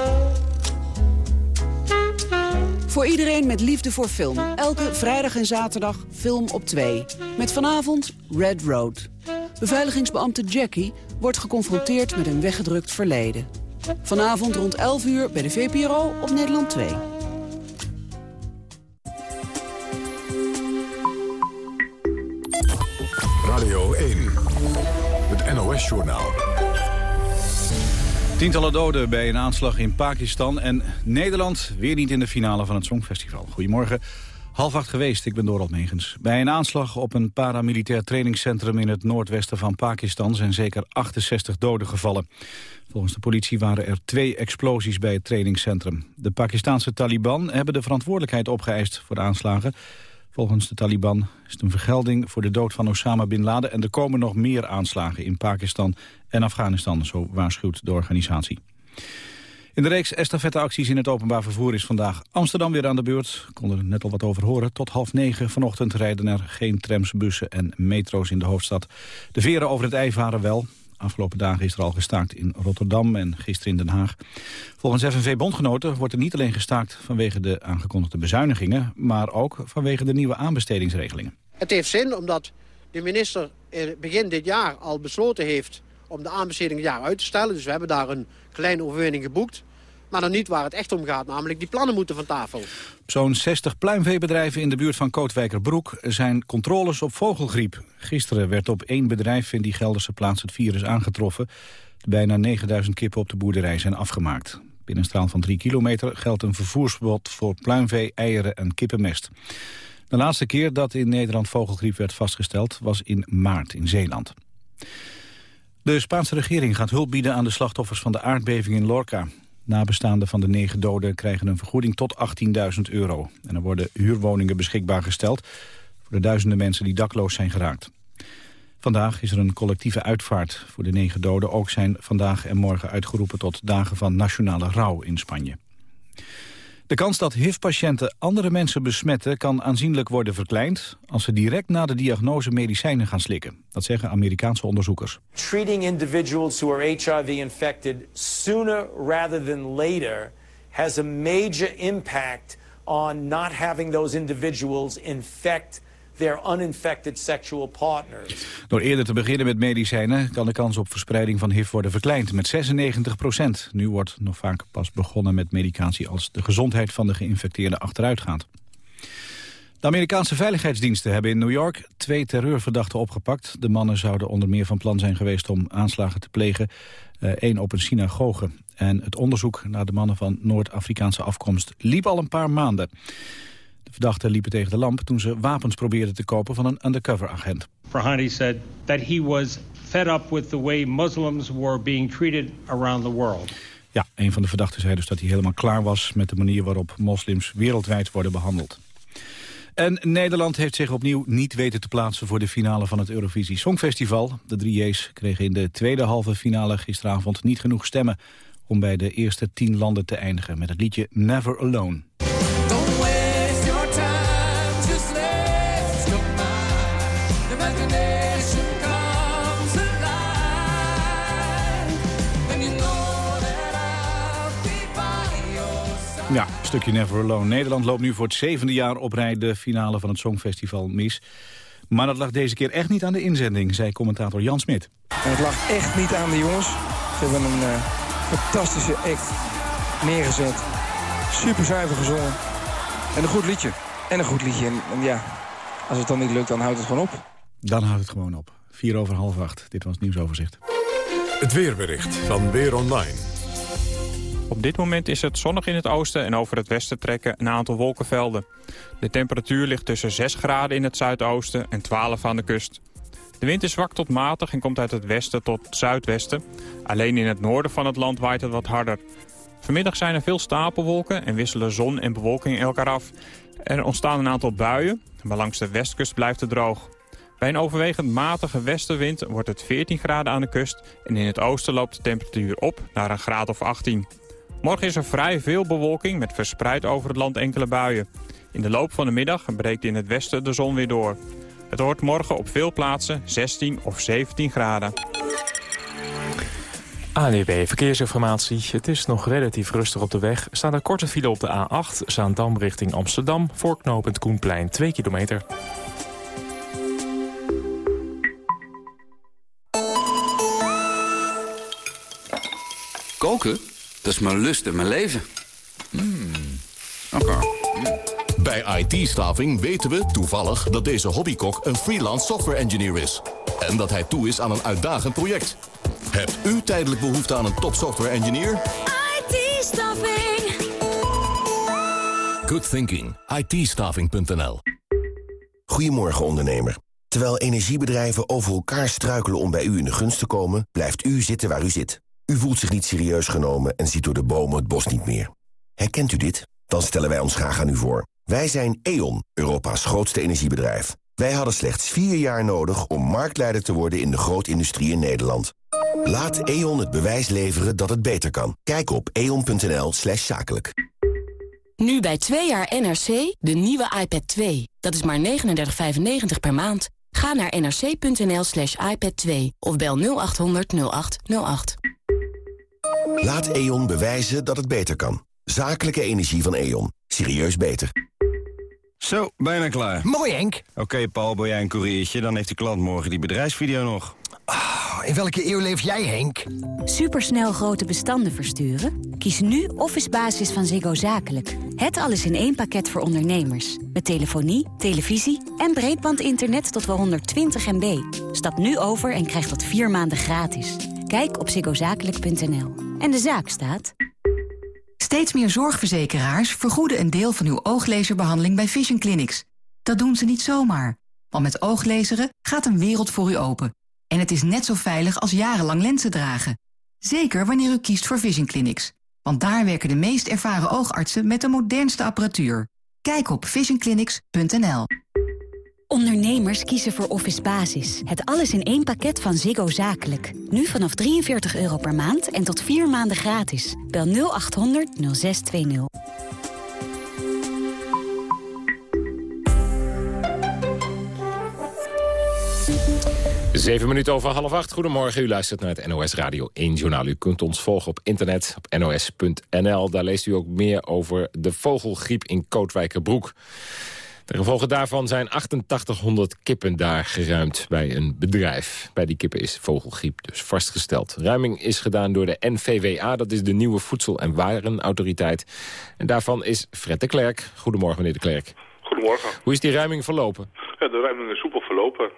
Voor iedereen met liefde voor film. Elke vrijdag en zaterdag film op 2. Met vanavond Red Road. Beveiligingsbeambte Jackie wordt geconfronteerd met een weggedrukt verleden. Vanavond rond 11 uur bij de VPRO op Nederland 2. Radio 1, het NOS-journaal. Tientallen doden bij een aanslag in Pakistan en Nederland weer niet in de finale van het Songfestival. Goedemorgen, half acht geweest, ik ben Dorald Megens. Bij een aanslag op een paramilitair trainingscentrum in het noordwesten van Pakistan zijn zeker 68 doden gevallen. Volgens de politie waren er twee explosies bij het trainingscentrum. De Pakistanse Taliban hebben de verantwoordelijkheid opgeëist voor de aanslagen. Volgens de Taliban is het een vergelding voor de dood van Osama Bin Laden... en er komen nog meer aanslagen in Pakistan en Afghanistan, zo waarschuwt de organisatie. In de reeks estafetteacties in het openbaar vervoer is vandaag Amsterdam weer aan de beurt. Kon er net al wat over horen. Tot half negen vanochtend rijden er geen trams, bussen en metro's in de hoofdstad. De veren over het ei varen wel. Afgelopen dagen is er al gestaakt in Rotterdam en gisteren in Den Haag. Volgens FNV-bondgenoten wordt er niet alleen gestaakt vanwege de aangekondigde bezuinigingen... maar ook vanwege de nieuwe aanbestedingsregelingen. Het heeft zin omdat de minister begin dit jaar al besloten heeft om de aanbesteding een jaar uit te stellen. Dus we hebben daar een kleine overwinning geboekt. Maar dan niet waar het echt om gaat, namelijk die plannen moeten van tafel. Zo'n 60 pluimveebedrijven in de buurt van Kootwijkerbroek zijn controles op vogelgriep. Gisteren werd op één bedrijf in die Gelderse plaats het virus aangetroffen. Bijna 9000 kippen op de boerderij zijn afgemaakt. Binnen een straal van 3 kilometer geldt een vervoersverbod voor pluimvee, eieren en kippenmest. De laatste keer dat in Nederland vogelgriep werd vastgesteld was in maart in Zeeland. De Spaanse regering gaat hulp bieden aan de slachtoffers van de aardbeving in Lorca. Nabestaanden van de negen doden krijgen een vergoeding tot 18.000 euro. En er worden huurwoningen beschikbaar gesteld voor de duizenden mensen die dakloos zijn geraakt. Vandaag is er een collectieve uitvaart voor de negen doden. Ook zijn vandaag en morgen uitgeroepen tot dagen van nationale rouw in Spanje. De kans dat HIV-patiënten andere mensen besmetten kan aanzienlijk worden verkleind als ze direct na de diagnose medicijnen gaan slikken. Dat zeggen Amerikaanse onderzoekers. Treating individuals who are HIV infected sooner rather than later has a major impact on not having those individuals infect partners. Door eerder te beginnen met medicijnen kan de kans op verspreiding van HIV worden verkleind met 96 procent. Nu wordt nog vaak pas begonnen met medicatie als de gezondheid van de geïnfecteerde achteruit gaat. De Amerikaanse veiligheidsdiensten hebben in New York twee terreurverdachten opgepakt. De mannen zouden onder meer van plan zijn geweest om aanslagen te plegen. Eén op een synagoge. En het onderzoek naar de mannen van Noord-Afrikaanse afkomst liep al een paar maanden. De verdachten liepen tegen de lamp toen ze wapens probeerden te kopen van een undercover-agent. Farhadi said that he was fed up with the way Muslims were being treated around the world. Ja, een van de verdachten zei dus dat hij helemaal klaar was met de manier waarop moslims wereldwijd worden behandeld. En Nederland heeft zich opnieuw niet weten te plaatsen voor de finale van het Eurovisie Songfestival. De drie J's kregen in de tweede halve finale gisteravond niet genoeg stemmen om bij de eerste tien landen te eindigen met het liedje Never Alone. Ja, stukje Never Alone. Nederland loopt nu voor het zevende jaar op rij de finale van het Songfestival mis. Maar dat lag deze keer echt niet aan de inzending, zei commentator Jan Smit. En het lag echt niet aan de jongens. Ze hebben een uh, fantastische act neergezet. Super zuiver gezongen. En een goed liedje. En een goed liedje. En, ja, als het dan niet lukt, dan houdt het gewoon op. Dan houdt het gewoon op. Vier over half acht. Dit was het nieuwsoverzicht. Het weerbericht van Weer Online. Op dit moment is het zonnig in het oosten en over het westen trekken een aantal wolkenvelden. De temperatuur ligt tussen 6 graden in het zuidoosten en 12 aan de kust. De wind is zwak tot matig en komt uit het westen tot zuidwesten. Alleen in het noorden van het land waait het wat harder. Vanmiddag zijn er veel stapelwolken en wisselen zon en bewolking elkaar af. Er ontstaan een aantal buien, maar langs de westkust blijft het droog. Bij een overwegend matige westenwind wordt het 14 graden aan de kust... en in het oosten loopt de temperatuur op naar een graad of 18. Morgen is er vrij veel bewolking met verspreid over het land enkele buien. In de loop van de middag breekt in het westen de zon weer door. Het wordt morgen op veel plaatsen 16 of 17 graden. ANWB Verkeersinformatie. Het is nog relatief rustig op de weg. Er staat een korte file op de A8, Zaandam richting Amsterdam... voorknopend Koenplein, 2 kilometer. Koken? Dat is mijn lust en mijn leven. Mm. Oké. Bij IT-staving weten we toevallig dat deze hobbykok een freelance software engineer is. En dat hij toe is aan een uitdagend project. Hebt u tijdelijk behoefte aan een top software engineer? IT-staffing. Good thinking. it Goedemorgen ondernemer. Terwijl energiebedrijven over elkaar struikelen om bij u in de gunst te komen... blijft u zitten waar u zit. U voelt zich niet serieus genomen en ziet door de bomen het bos niet meer. Herkent u dit? Dan stellen wij ons graag aan u voor. Wij zijn E.ON, Europa's grootste energiebedrijf. Wij hadden slechts vier jaar nodig om marktleider te worden in de grootindustrie in Nederland. Laat E.ON het bewijs leveren dat het beter kan. Kijk op eon.nl slash zakelijk. Nu bij 2 jaar NRC, de nieuwe iPad 2. Dat is maar 39,95 per maand. Ga naar nrc.nl slash iPad 2 of bel 0800 0808. Laat E.ON bewijzen dat het beter kan. Zakelijke energie van E.ON. Serieus beter. Zo, bijna klaar. Mooi, Henk. Oké, Paul, ben jij een koeriertje? Dan heeft de klant morgen die bedrijfsvideo nog. Oh, in welke eeuw leef jij, Henk? Supersnel grote bestanden versturen? Kies nu Office Basis van Ziggo Zakelijk. Het alles in één pakket voor ondernemers. Met telefonie, televisie en breedbandinternet tot wel 120 MB. Stap nu over en krijg dat vier maanden gratis. Kijk op ziggozakelijk.nl. En de zaak staat... Steeds meer zorgverzekeraars vergoeden een deel van uw ooglezerbehandeling bij Vision Clinics. Dat doen ze niet zomaar. Want met ooglezeren gaat een wereld voor u open. En het is net zo veilig als jarenlang lenzen dragen. Zeker wanneer u kiest voor Vision Clinics. Want daar werken de meest ervaren oogartsen met de modernste apparatuur. Kijk op visionclinics.nl. Ondernemers kiezen voor Office Basis. Het alles in één pakket van Ziggo Zakelijk. Nu vanaf 43 euro per maand en tot 4 maanden gratis. Bel 0800 0620. Zeven minuten over half acht. Goedemorgen, u luistert naar het NOS Radio 1 Journaal. U kunt ons volgen op internet, op nos.nl. Daar leest u ook meer over de vogelgriep in Kootwijkerbroek. De gevolgen daarvan zijn 8800 kippen daar geruimd bij een bedrijf. Bij die kippen is vogelgriep dus vastgesteld. Ruiming is gedaan door de NVWA, dat is de nieuwe Voedsel- en Warenautoriteit. En daarvan is Fred de Klerk. Goedemorgen, meneer de Klerk. Goedemorgen. Hoe is die ruiming verlopen? Ja, de ruiming is soepel verlopen.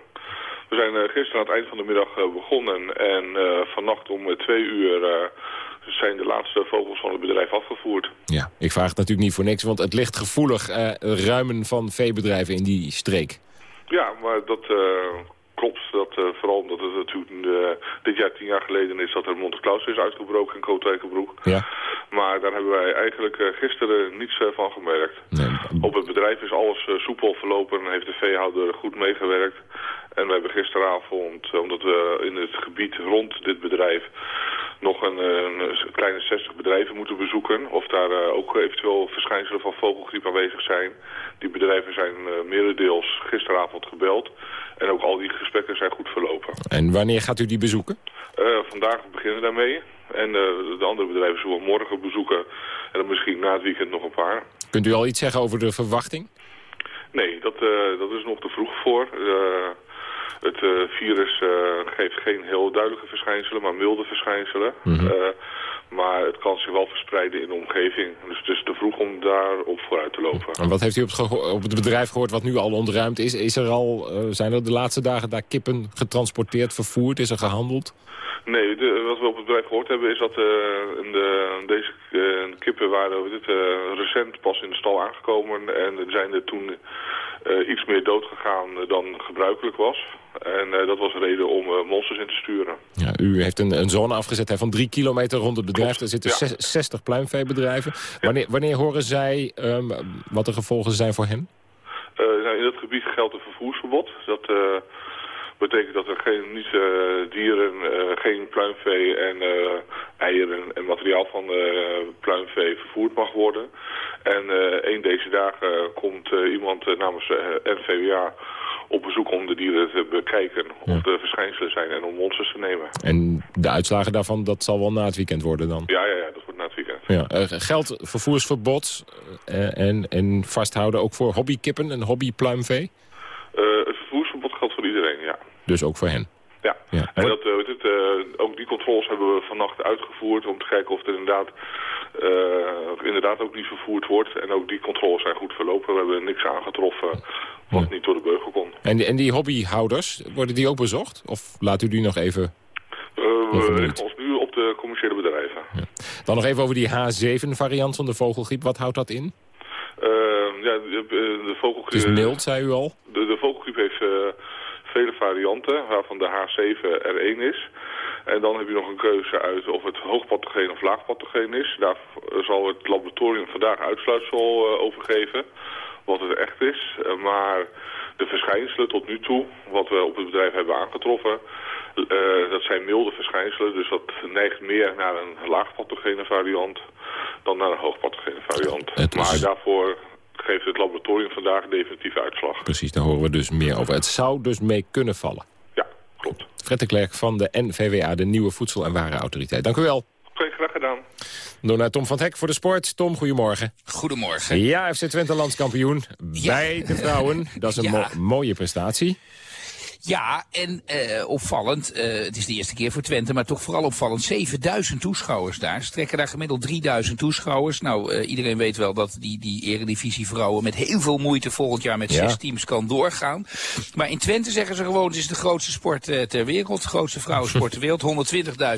We zijn uh, gisteren aan het eind van de middag uh, begonnen en uh, vannacht om twee uur zijn de laatste vogels van het bedrijf afgevoerd. Ja, ik vraag het natuurlijk niet voor niks, want het ligt gevoelig ruimen van veebedrijven in die streek. Ja, maar dat klopt. Dat, vooral omdat het natuurlijk dit jaar tien jaar geleden is dat er Monte Claus is uitgebroken in Kootwijkenbroek. Ja. Maar daar hebben wij eigenlijk gisteren niets van gemerkt. Nee. Op het bedrijf is alles soepel verlopen en heeft de veehouder goed meegewerkt. En we hebben gisteravond, omdat we in het gebied rond dit bedrijf nog een, een kleine 60 bedrijven moeten bezoeken. Of daar uh, ook eventueel verschijnselen van vogelgriep aanwezig zijn. Die bedrijven zijn uh, merendeels gisteravond gebeld. En ook al die gesprekken zijn goed verlopen. En wanneer gaat u die bezoeken? Uh, vandaag beginnen we daarmee. En de andere bedrijven zullen we morgen bezoeken. En dan misschien na het weekend nog een paar. Kunt u al iets zeggen over de verwachting? Nee, dat, dat is nog te vroeg voor. Het uh, virus uh, geeft geen heel duidelijke verschijnselen, maar milde verschijnselen. Mm -hmm. uh, maar het kan zich wel verspreiden in de omgeving. Dus het is te vroeg om daarop vooruit te lopen. En wat heeft u op het, op het bedrijf gehoord wat nu al ontruimd is? is er al, zijn er de laatste dagen daar kippen getransporteerd, vervoerd? Is er gehandeld? Nee, de, wat we op het bedrijf gehoord hebben is dat uh, de, deze uh, kippen waren dit, uh, recent pas in de stal aangekomen en zijn er toen iets meer dood gegaan dan gebruikelijk was. En dat was een reden om monsters in te sturen. Ja, u heeft een, een zone afgezet hè, van drie kilometer rond het bedrijf. Er zitten ja. 60 pluimveebedrijven. Wanneer, wanneer horen zij um, wat de gevolgen zijn voor hen? nou, in dat gebied geldt een vervoersverbod. Dat betekent dat er geen, niet eh, dieren, eh, geen pluimvee en eh, eieren en materiaal van pluimvee vervoerd mag worden. En één deze dagen komt iemand namens NVWA op bezoek om de dieren te bekijken of er verschijnselen zijn en om monsters te nemen. En de uitslagen daarvan, dat zal wel na het weekend worden dan? Ja, ja, ja dat wordt na het weekend. Ja, uh, geldt vervoersverbod en, en vasthouden ook voor hobbykippen en hobbypluimvee? het vervoersverbod geldt voor iedereen, ja. Dus ook voor hen? Ja, ja. en dat, uh, dit, uh, ook die controles hebben we vannacht uitgevoerd om te kijken of het inderdaad, uh, inderdaad ook niet vervoerd wordt. En ook die controles zijn goed verlopen. We hebben niks aangetroffen wat niet door de beugel kon. En die, en die hobbyhouders, worden die ook bezocht? Of laat u die nog even... we richten ons nu op de commerciële bedrijven. Ja. Dan nog even over die H7-variant van de vogelgriep. Wat houdt dat in? ja, de, de vogelgriep... Het is mild, zei u al? De, de vogelgriep heeft vele varianten, waarvan de H7 er één is. En dan heb je nog een keuze uit of het hoogpathogeen of laagpathogeen is. Daar zal het laboratorium vandaag uitsluitsel uh, over geven, wat het echt is. Uh, maar de verschijnselen tot nu toe, wat we op het bedrijf hebben aangetroffen, uh, dat zijn milde verschijnselen. Dus dat neigt meer naar een laagpathogene variant dan naar een hoogpathogene variant. Maar daarvoor geeft het laboratorium vandaag definitief uitslag. Precies, daar horen we dus meer over. Het zou dus mee kunnen vallen. Ja, klopt. Fred de Klerk van de NVWA, de nieuwe Voedsel- en Warenautoriteit. Dank u wel. Oké, graag gedaan. Door naar Tom van het Hek voor de sport. Tom, goedemorgen. Goedemorgen. Ja, FC Twente landskampioen bij de vrouwen. Dat is een mooie prestatie. Ja, en uh, opvallend, uh, het is de eerste keer voor Twente, maar toch vooral opvallend, 7000 toeschouwers daar. Ze trekken daar gemiddeld 3000 toeschouwers. Nou, uh, iedereen weet wel dat die, die eredivisie vrouwen met heel veel moeite volgend jaar met ja. zes teams kan doorgaan. Maar in Twente zeggen ze gewoon, het is de grootste sport ter wereld, de grootste vrouwensport ter wereld.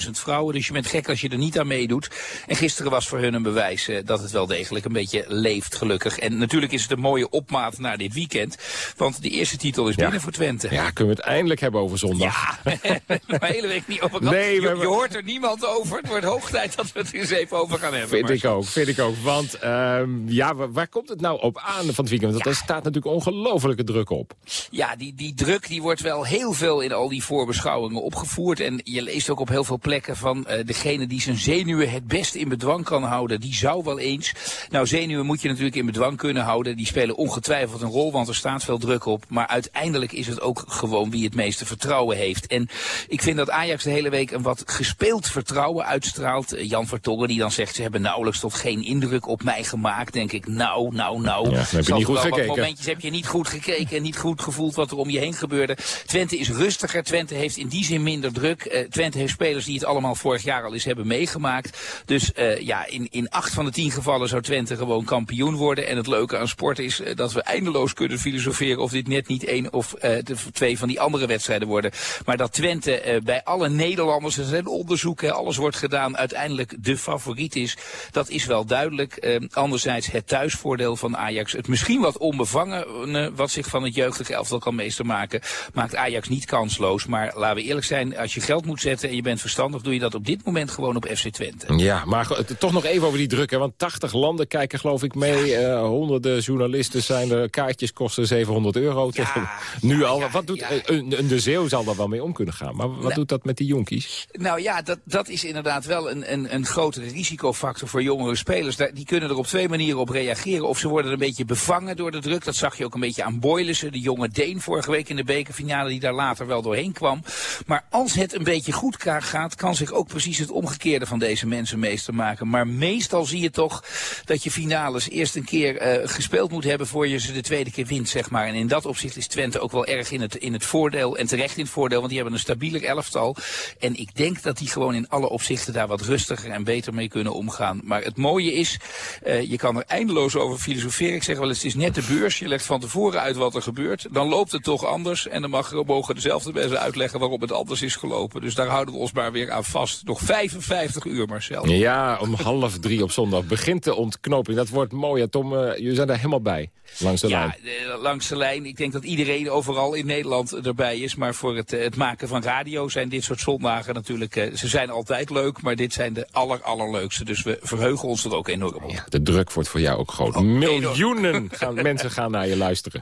120.000 vrouwen, dus je bent gek als je er niet aan meedoet. En gisteren was voor hun een bewijs dat het wel degelijk een beetje leeft, gelukkig. En natuurlijk is het een mooie opmaat naar dit weekend, want de eerste titel is binnen ja. voor Twente. Ja, kunnen we het eindelijk hebben over zondag. Ja, de hele week niet over nee, je, hebben... je, hoort er niemand over. Het wordt hoog tijd dat we het eens even over gaan hebben. Vind ik ook, vind ik ook. Want um, ja, waar, waar, komt het nou op aan van het weekend? Want ja. er staat natuurlijk ongelofelijke druk op. Ja, die, die druk die wordt wel heel veel in al die voorbeschouwingen opgevoerd. En je leest ook op heel veel plekken van uh, degene die zijn zenuwen het best in bedwang kan houden. Die zou wel eens. Nou, zenuwen moet je natuurlijk in bedwang kunnen houden. Die spelen ongetwijfeld een rol, want er staat veel druk op. Maar uiteindelijk is het ook gewoon wie het meeste vertrouwen heeft. En ik vind dat Ajax de hele week een wat gespeeld vertrouwen uitstraalt. Jan Vertongen die dan zegt, ze hebben nauwelijks tot geen indruk op mij gemaakt. Denk ik, nou, nou, nou. Ja, heb je niet goed gekeken. Momentjes heb je niet goed gekeken en niet goed gevoeld wat er om je heen gebeurde. Twente is rustiger. Twente heeft in die zin minder druk. Uh, Twente heeft spelers die het allemaal vorig jaar al eens hebben meegemaakt. Dus uh, ja, in, in acht van de tien gevallen zou Twente gewoon kampioen worden. En het leuke aan sport is uh, dat we eindeloos kunnen filosoferen of dit net niet één of de, twee van die andere wedstrijden worden. Maar dat Twente uh, bij alle Nederlanders, er zijn onderzoeken, alles wordt gedaan, uiteindelijk de favoriet is. Dat is wel duidelijk. Uh, anderzijds het thuisvoordeel van Ajax. Het misschien wat onbevangen, uh, wat zich van het jeugdige elftal kan meester maken, maakt Ajax niet kansloos. Maar laten we eerlijk zijn, als je geld moet zetten en je bent verstandig, doe je dat op dit moment gewoon op FC Twente. Ja, maar toch nog even over die druk. Hè, want 80 landen kijken geloof ik mee. Ja. honderden journalisten zijn er. Kaartjes kosten 700 euro. Ja, nu al. Wat doet een, de Zeeuw zal daar wel mee om kunnen gaan. Maar wat nou, doet dat met die jonkies? Nou ja, dat, dat is inderdaad wel een, een, een grotere risicofactor voor jongere spelers. Die kunnen er op twee manieren op reageren. Of ze worden een beetje bevangen door de druk. Dat zag je ook een beetje aan Boylissen, de jonge Deen vorige week in de bekerfinale, die daar later wel doorheen kwam. Maar als het een beetje goed gaat, kan zich ook precies het omgekeerde van deze mensen meester maken. Maar meestal zie je toch dat je finales eerst een keer uh, gespeeld moet hebben voor je ze de tweede keer wint, zeg maar. En in dat opzicht is Twente ook wel erg in het, in het voordeel. En terecht in het voordeel, want die hebben een stabieler elftal. En ik denk dat die gewoon in alle opzichten daar wat rustiger en beter mee kunnen omgaan. Maar het mooie is, uh, je kan er eindeloos over filosoferen. Ik zeg wel, het is net de beurs. Je legt van tevoren uit wat er gebeurt. Dan loopt het toch anders. En dan mag mogen dezelfde mensen uitleggen waarom het anders is gelopen. Dus daar houden we ons maar weer aan vast. Nog 55 uur, Marcel. Ja, om half drie op zondag begint de ontknoping. Dat wordt mooi. Ja, Tom, uh, jullie zijn daar helemaal bij. Langs de ja, lijn. Uh, langs de lijn. Ik denk dat iedereen overal in Nederland erbij is. Maar voor het, het maken van radio zijn dit soort zondagen natuurlijk... Uh, ze zijn altijd leuk, maar dit zijn de aller, allerleukste. Dus we verheugen ons er ook enorm op. Ja, de druk wordt voor jou ook groot. Oh, Miljoenen gaan, mensen gaan naar je luisteren.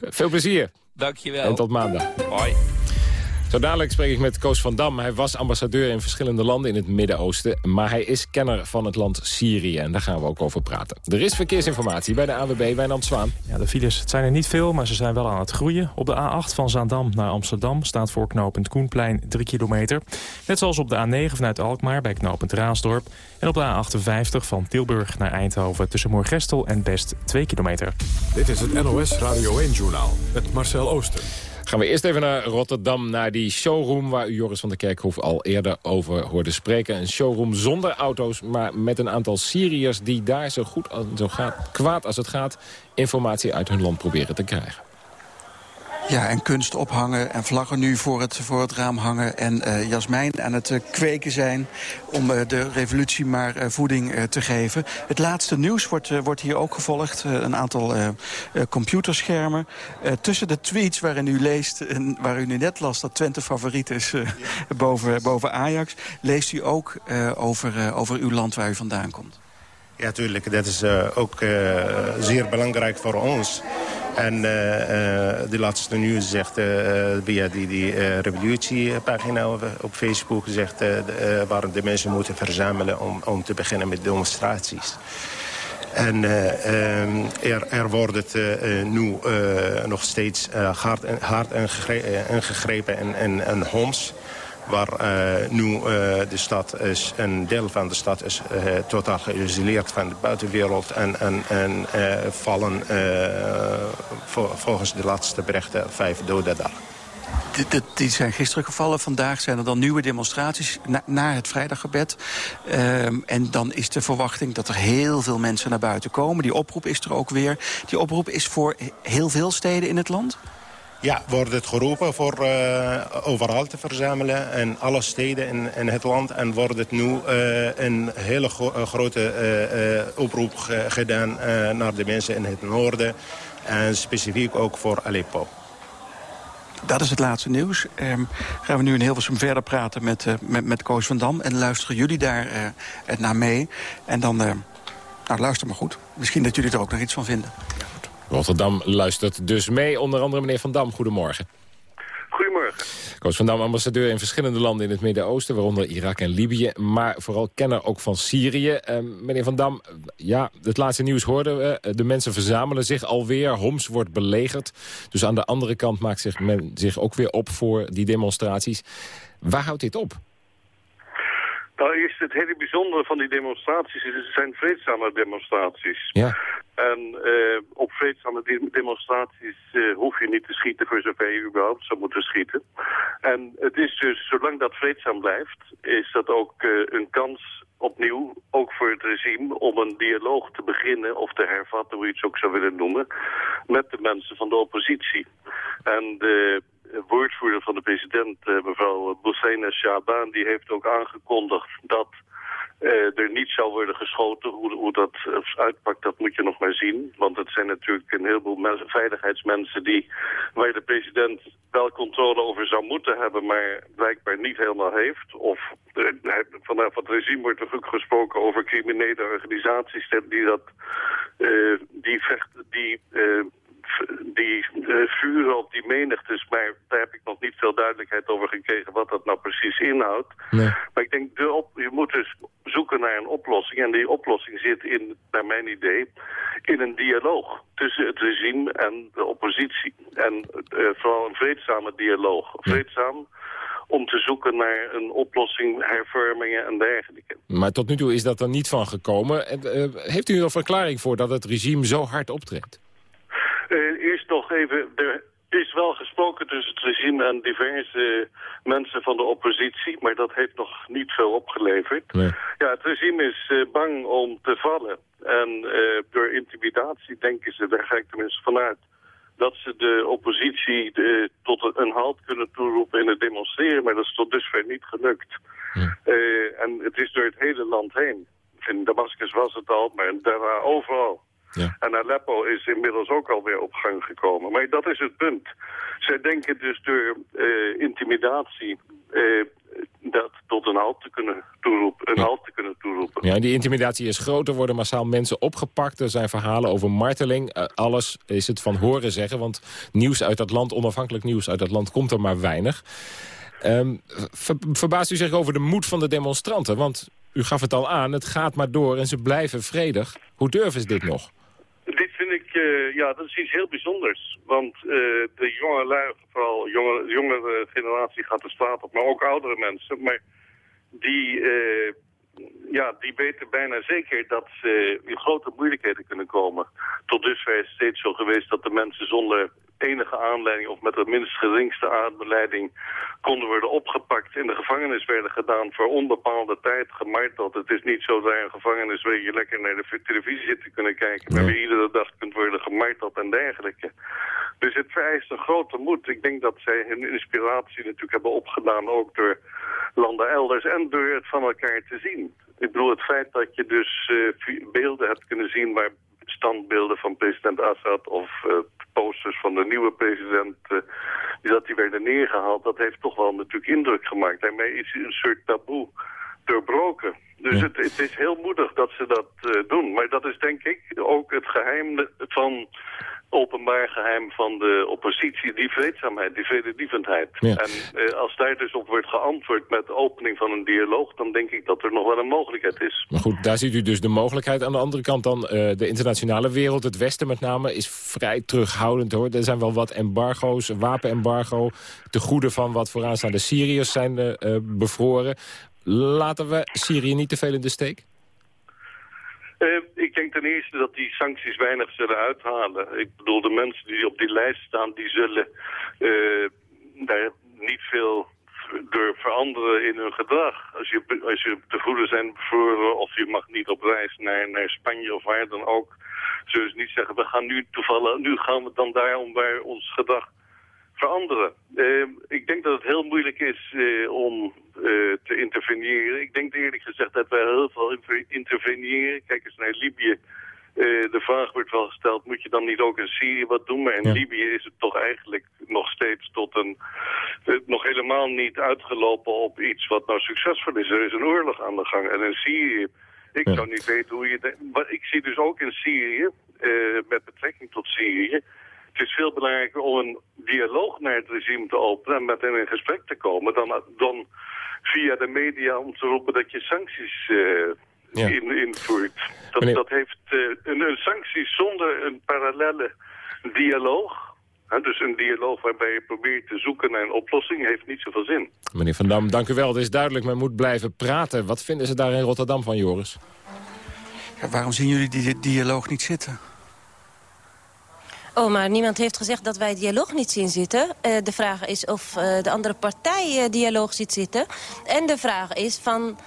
Veel plezier. Dankjewel. En tot maandag. Hoi. Zo dadelijk spreek ik met Koos van Dam. Hij was ambassadeur in verschillende landen in het Midden-Oosten. Maar hij is kenner van het land Syrië. En daar gaan we ook over praten. Er is verkeersinformatie bij de AWB Wijnand Zwaan. Ja, de files het zijn er niet veel, maar ze zijn wel aan het groeien. Op de A8 van Zaandam naar Amsterdam staat voor knooppunt Koenplein 3 kilometer. Net zoals op de A9 vanuit Alkmaar bij knooppunt Raasdorp. En op de A58 van Tilburg naar Eindhoven tussen Moorgestel en Best 2 kilometer. Dit is het NOS Radio 1-journaal met Marcel Ooster. Gaan we eerst even naar Rotterdam, naar die showroom... waar u Joris van der Kerkhof al eerder over hoorde spreken. Een showroom zonder auto's, maar met een aantal Syriërs... die daar zo goed zo gaat, kwaad als het gaat... informatie uit hun land proberen te krijgen. Ja, en kunst ophangen en vlaggen nu voor het, voor het raam hangen... en uh, jasmijn aan het uh, kweken zijn om uh, de revolutie maar voeding te geven. Het laatste nieuws wordt, wordt hier ook gevolgd. een aantal computerschermen. tussen de tweets waarin u leest, en waar u nu net las... dat Twente favoriet is boven, boven Ajax... leest u ook over, over uw land waar u vandaan komt. Ja, tuurlijk. Dat is ook zeer belangrijk voor ons... En uh, de laatste nieuws zegt via die, die revolutiepagina op Facebook... zegt waar de mensen moeten verzamelen om, om te beginnen met demonstraties. En uh, er, er wordt het nu nog steeds hard, hard ingegrepen en, en, en Homs waar uh, nu uh, de stad is, een deel van de stad is uh, totaal geïsoleerd van de buitenwereld en, en, en vallen volgens de laatste berichten vijf doden daar. Die, zijn gisteren gevallen. Vandaag zijn er dan nieuwe demonstraties na, het vrijdaggebed. Um, en dan is de verwachting dat er heel veel mensen naar buiten komen. Die oproep is er ook weer. Die oproep is voor heel veel steden in het land? Ja, wordt het geroepen voor uh, overal te verzamelen in alle steden in, in het land. En wordt het nu uh, een hele gro grote uh, oproep gedaan naar de mensen in het noorden. En specifiek ook voor Aleppo. Dat is het laatste nieuws. Um, gaan we nu in Hilversum verder praten met, met, met Koos van Dam. En luisteren jullie daar naar mee. En dan, nou luister maar goed. Misschien dat jullie er ook nog iets van vinden. Rotterdam luistert dus mee. Onder andere meneer Van Dam, goedemorgen. Goedemorgen. Koos van Dam, ambassadeur in verschillende landen in het Midden-Oosten... waaronder Irak en Libië, maar vooral kenner ook van Syrië. Uh, meneer Van Dam, ja, het laatste nieuws hoorden we. De mensen verzamelen zich alweer. Homs wordt belegerd. Dus aan de andere kant maakt zich men zich ook weer op voor die demonstraties. Waar houdt dit op? Nou, eerst het hele bijzondere van die demonstraties is, het zijn vreedzame demonstraties. Ja. En uh, op vreedzame demonstraties uh, hoef je niet te schieten voor zover je überhaupt zou moeten schieten. En het is dus, zolang dat vreedzaam blijft, is dat ook uh, een kans opnieuw, ook voor het regime, om een dialoog te beginnen of te hervatten, hoe je het ook zou willen noemen, met de mensen van de oppositie. En de woordvoerder van de president, mevrouw Boussena Shaban, die heeft ook aangekondigd dat uh, er niet zou worden geschoten. Hoe, dat uitpakt, dat moet je nog maar zien. Want het zijn natuurlijk een heleboel mensen, veiligheidsmensen die, waar de president wel controle over zou moeten hebben, maar blijkbaar niet helemaal heeft. Of uh, vanaf het regime wordt er ook gesproken over criminele organisaties die dat, die vechten, die die uh, vuren op die menigtes, maar daar heb ik nog niet veel duidelijkheid over gekregen wat dat nou precies inhoudt. Nee. Maar ik denk, de op, je moet dus zoeken naar een oplossing. En die oplossing zit in, naar mijn idee, in een dialoog tussen het regime en de oppositie. En uh, vooral een vreedzame dialoog. Vreedzaam om te zoeken naar een oplossing, hervormingen en dergelijke. Maar tot nu toe is dat er niet van gekomen. Uh, heeft u er een verklaring voor dat het regime zo hard optreedt? Even, er is wel gesproken tussen het regime en diverse mensen van de oppositie, maar dat heeft nog niet veel opgeleverd. Nee. Ja, het regime is uh, bang om te vallen. En uh, door intimidatie denken ze, daar ga ik tenminste vanuit, dat ze de oppositie de, tot een halt kunnen toeroepen in het demonstreren, maar dat is tot dusver niet gelukt. Ja. en het is door het hele land heen. In Damascus was het al, maar daarna overal. Ja. En Aleppo is inmiddels ook alweer op gang gekomen. Maar dat is het punt. Zij denken dus door uh, intimidatie uh, dat tot een halt te kunnen toeroepen. Een ja. halt te kunnen toeroepen. Ja, die intimidatie is groter, worden massaal mensen opgepakt. Er zijn verhalen over marteling. Uh, alles is het van horen zeggen, want nieuws uit dat land, onafhankelijk nieuws uit dat land, komt er maar weinig. Ehm, ver, verbaast u zich over de moed van de demonstranten? Want u gaf het al aan, het gaat maar door en ze blijven vredig. Hoe durven ze dit nog? Uh, ja, dat is iets heel bijzonders. Want uh, de jonge lui, vooral jonge, jongere generatie gaat de straat op, maar ook oudere mensen. Maar die, uh, ja, die weten bijna zeker dat ze in grote moeilijkheden kunnen komen. Tot dusver is het steeds zo geweest dat de mensen zonder enige aanleiding of met de minst geringste aanleiding konden worden opgepakt, in de gevangenis werden gedaan voor onbepaalde tijd, gemarteld. Het is niet zo dat een gevangenis waar je lekker naar de televisie zit te kunnen kijken, maar waar je iedere dag kunt worden gemarteld en dergelijke. Dus het vereist een grote moed. Ik denk dat zij hun inspiratie natuurlijk hebben opgedaan, ook door landen elders en door het van elkaar te zien. Ik bedoel, het feit dat je dus uh, beelden hebt kunnen zien waar standbeelden van president Assad of uh, posters van de nieuwe president, uh, dat die werden neergehaald, dat heeft toch wel natuurlijk indruk gemaakt. Daarmee is een soort taboe doorbroken. Dus ja. het, het, is heel moedig dat ze dat uh, doen. Maar dat is denk ik ook het geheim van openbaar geheim van de oppositie, die vreedzaamheid, die vredelievendheid. Ja. En eh, als daar dus op wordt geantwoord met de opening van een dialoog, dan denk ik dat er nog wel een mogelijkheid is. Maar goed, daar ziet u dus de mogelijkheid. Aan de andere kant dan uh, de internationale wereld, het Westen met name, is vrij terughoudend hoor. Er zijn wel wat embargo's, wapenembargo, de goede van wat vooraanstaande Syriërs zijn uh, bevroren. Laten we Syrië niet te veel in de steek? Uh, ik denk ten eerste dat die sancties weinig zullen uithalen. Ik bedoel, de mensen die op die lijst staan, die zullen uh, daar niet veel door veranderen in hun gedrag. Als je, als je te voeden zijn bevroren of je mag niet op reis naar, naar Spanje of waar dan ook, zullen ze niet zeggen, we gaan nu toevallig, nu gaan we dan daarom waar ons gedrag veranderen. Uh, ik denk dat het heel moeilijk is uh, om uh, te interveneren. Ik denk eerlijk gezegd dat wij heel veel interveneren. Kijk eens naar Libië. de vraag wordt wel gesteld, moet je dan niet ook in Syrië wat doen? Maar in ja. Libië is het toch eigenlijk nog steeds tot een... nog helemaal niet uitgelopen op iets wat nou succesvol is. Er is een oorlog aan de gang. En in Syrië... Ik zou niet weten hoe je... De, ik zie dus ook in Syrië, met betrekking tot Syrië het is veel belangrijker om een dialoog naar het regime te openen en met hen in gesprek te komen dan, dan via de media om te roepen dat je sancties uh, ja. in, invoert. Dat, Meneer... dat heeft uh, een, een sanctie zonder een parallelle dialoog. He, dus een dialoog waarbij je probeert te zoeken naar een oplossing heeft niet zoveel zin. Meneer Van Dam, dank u wel. Het is duidelijk, men moet blijven praten. Wat vinden ze daar in Rotterdam van, Joris? Ja, waarom zien jullie die dialoog niet zitten? Oh, maar niemand heeft gezegd dat wij dialoog niet zien zitten. Uh, de vraag is of uh, de andere partij uh, dialoog ziet zitten. En de vraag is van...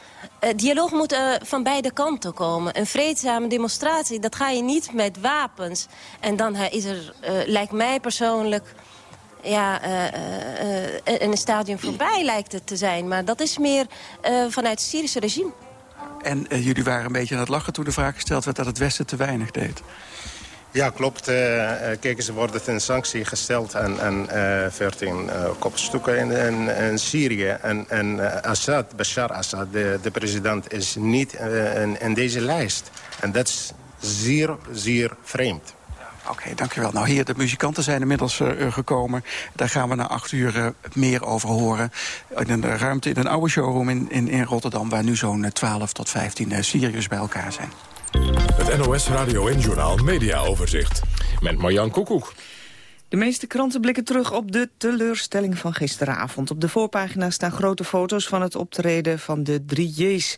dialoog moet van beide kanten komen. Een vreedzame demonstratie, dat ga je niet met wapens. En dan is er, lijkt mij persoonlijk... Ja, een stadium voorbij lijkt het te zijn. Maar dat is meer vanuit het Syrische regime. En jullie waren een beetje aan het lachen toen de vraag gesteld werd... dat het Westen te weinig deed. Ja, klopt. Uh, kijk, ze worden ten sanctie gesteld en uh, 14 uh, kopstukken in, in, Syrië. En, en Assad, Bashar Assad, de, de president, is niet in, deze lijst. En dat is zeer, zeer vreemd. Oké, dankjewel. Nou, hier, de muzikanten zijn inmiddels gekomen. Daar gaan we na acht uur meer over horen. In een ruimte in een oude showroom in, in, in Rotterdam... waar nu zo'n 12 tot 15 uh, Syriërs bij elkaar zijn. Het NOS Radio en Journaal Media Overzicht. Met Marjan Koekoek. De meeste kranten blikken terug op de teleurstelling van gisteravond. Op de voorpagina staan grote foto's van het optreden van de drie J's.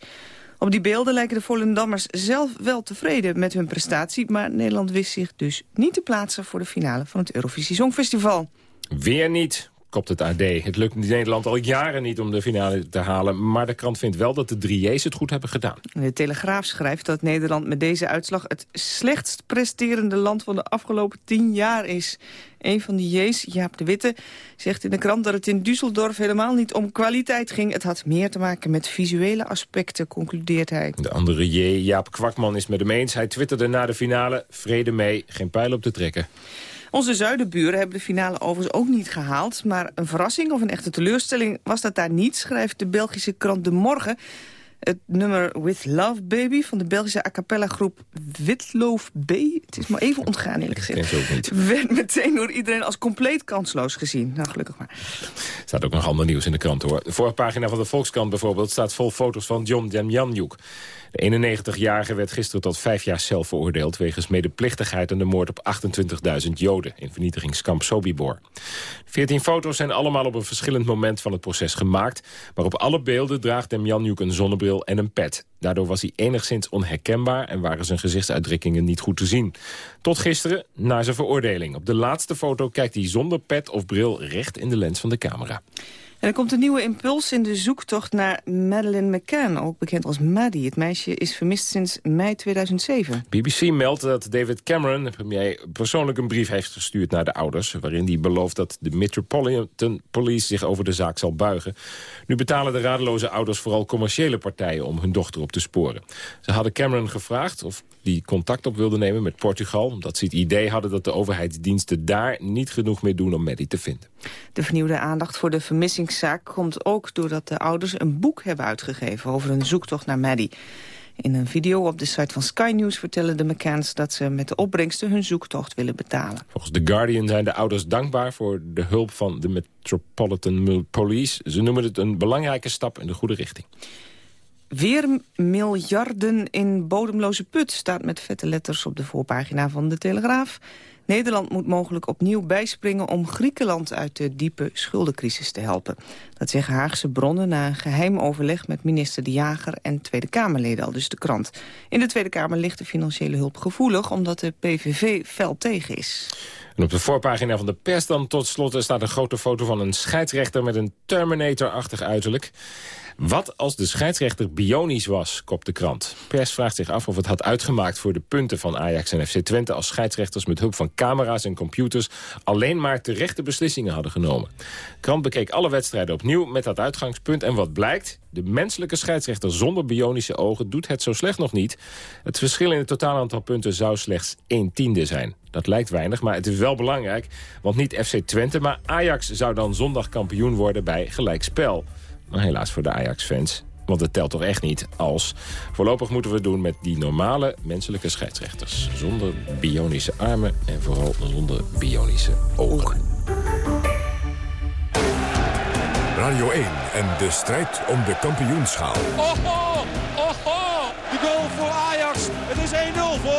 Op die beelden lijken de Volendammers zelf wel tevreden met hun prestatie... maar Nederland wist zich dus niet te plaatsen voor de finale van het Eurovisie Songfestival. Weer niet kopt het AD. Het lukt Nederland al jaren niet om de finale te halen... maar de krant vindt wel dat de drie J's het goed hebben gedaan. De Telegraaf schrijft dat Nederland met deze uitslag... het slechtst presterende land van de afgelopen tien jaar is. Een van die J's, Jaap de Witte, zegt in de krant dat het in Düsseldorf helemaal niet om kwaliteit ging. Het had meer te maken met visuele aspecten, concludeert hij. De andere J, Jaap Kwakman, is met hem eens. Hij twitterde na de finale, vrede mee, geen pijl op te trekken. Onze zuidenburen hebben de finale overigens ook niet gehaald. Maar een verrassing of een echte teleurstelling was dat daar niet, schrijft de Belgische krant De Morgen. Het nummer With Love Baby van de Belgische a cappella groep Witloof B. Het is maar even ontgaan eerlijk gezegd. ook niet. Werd meteen door iedereen als compleet kansloos gezien. Nou, gelukkig maar. Er staat ook nog ander nieuws in de krant hoor. De voorpagina van de Volkskrant bijvoorbeeld staat vol foto's van John Demjanjuk. De 91-jarige werd gisteren tot vijf jaar cel veroordeeld... wegens medeplichtigheid aan de moord op 28.000 Joden... in vernietigingskamp Sobibor. 14 foto's zijn allemaal op een verschillend moment van het proces gemaakt... maar op alle beelden draagt Demjanjuk een zonnebril en een pet. Daardoor was hij enigszins onherkenbaar... en waren zijn gezichtsuitdrukkingen niet goed te zien. Tot gisteren, na zijn veroordeling. Op de laatste foto kijkt hij zonder pet of bril recht in de lens van de camera. Er komt een nieuwe impuls in de zoektocht naar Madeleine McCann, ook bekend als Maddie. Het meisje is vermist sinds mei 2007. BBC meldt dat David Cameron, de premier, persoonlijk een brief heeft gestuurd naar de ouders... waarin hij belooft dat de Metropolitan Police zich over de zaak zal buigen. Nu betalen de radeloze ouders vooral commerciële partijen om hun dochter op te sporen. Ze hadden Cameron gevraagd of die contact op wilde nemen met Portugal... omdat ze het idee hadden dat de overheidsdiensten daar niet genoeg mee doen om Maddie te vinden. De vernieuwde aandacht voor de vermissingszaak komt ook doordat de ouders een boek hebben uitgegeven over een zoektocht naar Maddie. In een video op de site van Sky News vertellen de McCanns dat ze met de opbrengsten hun zoektocht willen betalen. Volgens The Guardian zijn de ouders dankbaar voor de hulp van de Metropolitan Police. Ze noemen het een belangrijke stap in de goede richting. Weer miljarden in bodemloze put staat met vette letters op de voorpagina van de Telegraaf. Nederland moet mogelijk opnieuw bijspringen om Griekenland uit de diepe schuldencrisis te helpen. Dat zeggen Haagse bronnen na een geheim overleg met minister De Jager en Tweede Kamerleden, al dus de krant. In de Tweede Kamer ligt de financiële hulp gevoelig omdat de PVV fel tegen is. En op de voorpagina van de pers dan tot slot staat een grote foto van een scheidsrechter met een Terminator-achtig uiterlijk. Wat als de scheidsrechter bionisch was, kopt de krant. Pers vraagt zich af of het had uitgemaakt voor de punten van Ajax en FC Twente... als scheidsrechters met hulp van camera's en computers... alleen maar terechte beslissingen hadden genomen. De krant bekeek alle wedstrijden opnieuw met dat uitgangspunt. En wat blijkt? De menselijke scheidsrechter zonder bionische ogen doet het zo slecht nog niet. Het verschil in het totaal aantal punten zou slechts 1 tiende zijn. Dat lijkt weinig, maar het is wel belangrijk. Want niet FC Twente, maar Ajax zou dan zondag kampioen worden bij gelijkspel. Maar helaas voor de Ajax-fans. Want het telt toch echt niet als... Voorlopig moeten we het doen met die normale menselijke scheidsrechters. Zonder bionische armen en vooral zonder bionische ogen. Radio 1 en de strijd om de kampioenschaal. Oho, oho, de goal voor Ajax.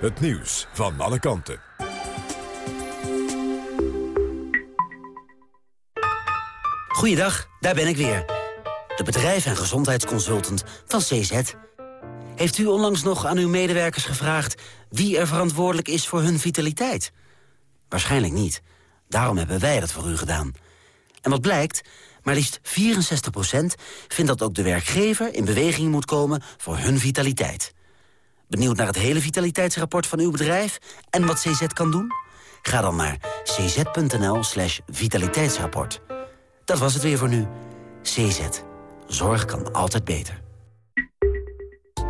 Het nieuws van alle kanten. Goeiedag, daar ben ik weer. De bedrijf- en gezondheidsconsultant van CZ. Heeft u onlangs nog aan uw medewerkers gevraagd... wie er verantwoordelijk is voor hun vitaliteit? Waarschijnlijk niet. Daarom hebben wij dat voor u gedaan. En wat blijkt? Maar liefst 64% vindt dat ook de werkgever in beweging moet komen voor hun vitaliteit. Benieuwd naar het hele vitaliteitsrapport van uw bedrijf en wat CZ kan doen? Ga dan naar cz.nl slash vitaliteitsrapport. Dat was het weer voor nu. CZ. Zorg kan altijd beter.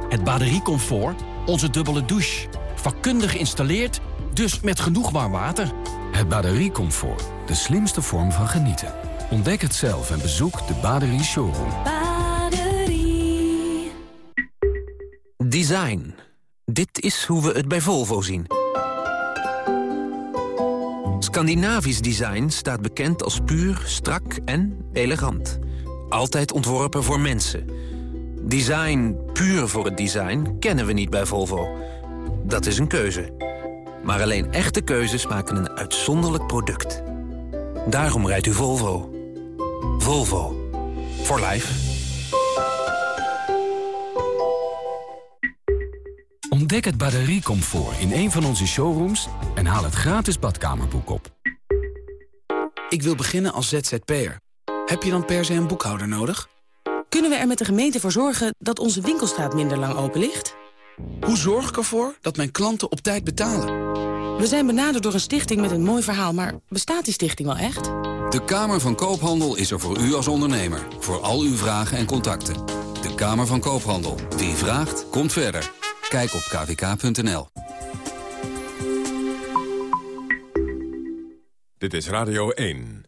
Het batteriecomfort, onze dubbele douche. Vakkundig geïnstalleerd, dus met genoeg warm water. Het batteriecomfort, de slimste vorm van genieten. Ontdek het zelf en bezoek de Baderie Showroom. Baderie. Design. Dit is hoe we het bij Volvo zien. Scandinavisch design staat bekend als puur, strak en elegant. Altijd ontworpen voor mensen. Design puur voor het design kennen we niet bij Volvo. Dat is een keuze. Maar alleen echte keuzes maken een uitzonderlijk product. Daarom rijdt u Volvo. Volvo. For life. Ontdek het batteriecomfort in een van onze showrooms... en haal het gratis badkamerboek op. Ik wil beginnen als ZZP'er. Heb je dan per se een boekhouder nodig? Kunnen we er met de gemeente voor zorgen dat onze winkelstraat minder lang open ligt? Hoe zorg ik ervoor dat mijn klanten op tijd betalen? We zijn benaderd door een stichting met een mooi verhaal, maar bestaat die stichting wel echt? De Kamer van Koophandel is er voor u als ondernemer. Voor al uw vragen en contacten. De Kamer van Koophandel. Wie vraagt, komt verder. Kijk op kvk.nl. Dit is Radio 1.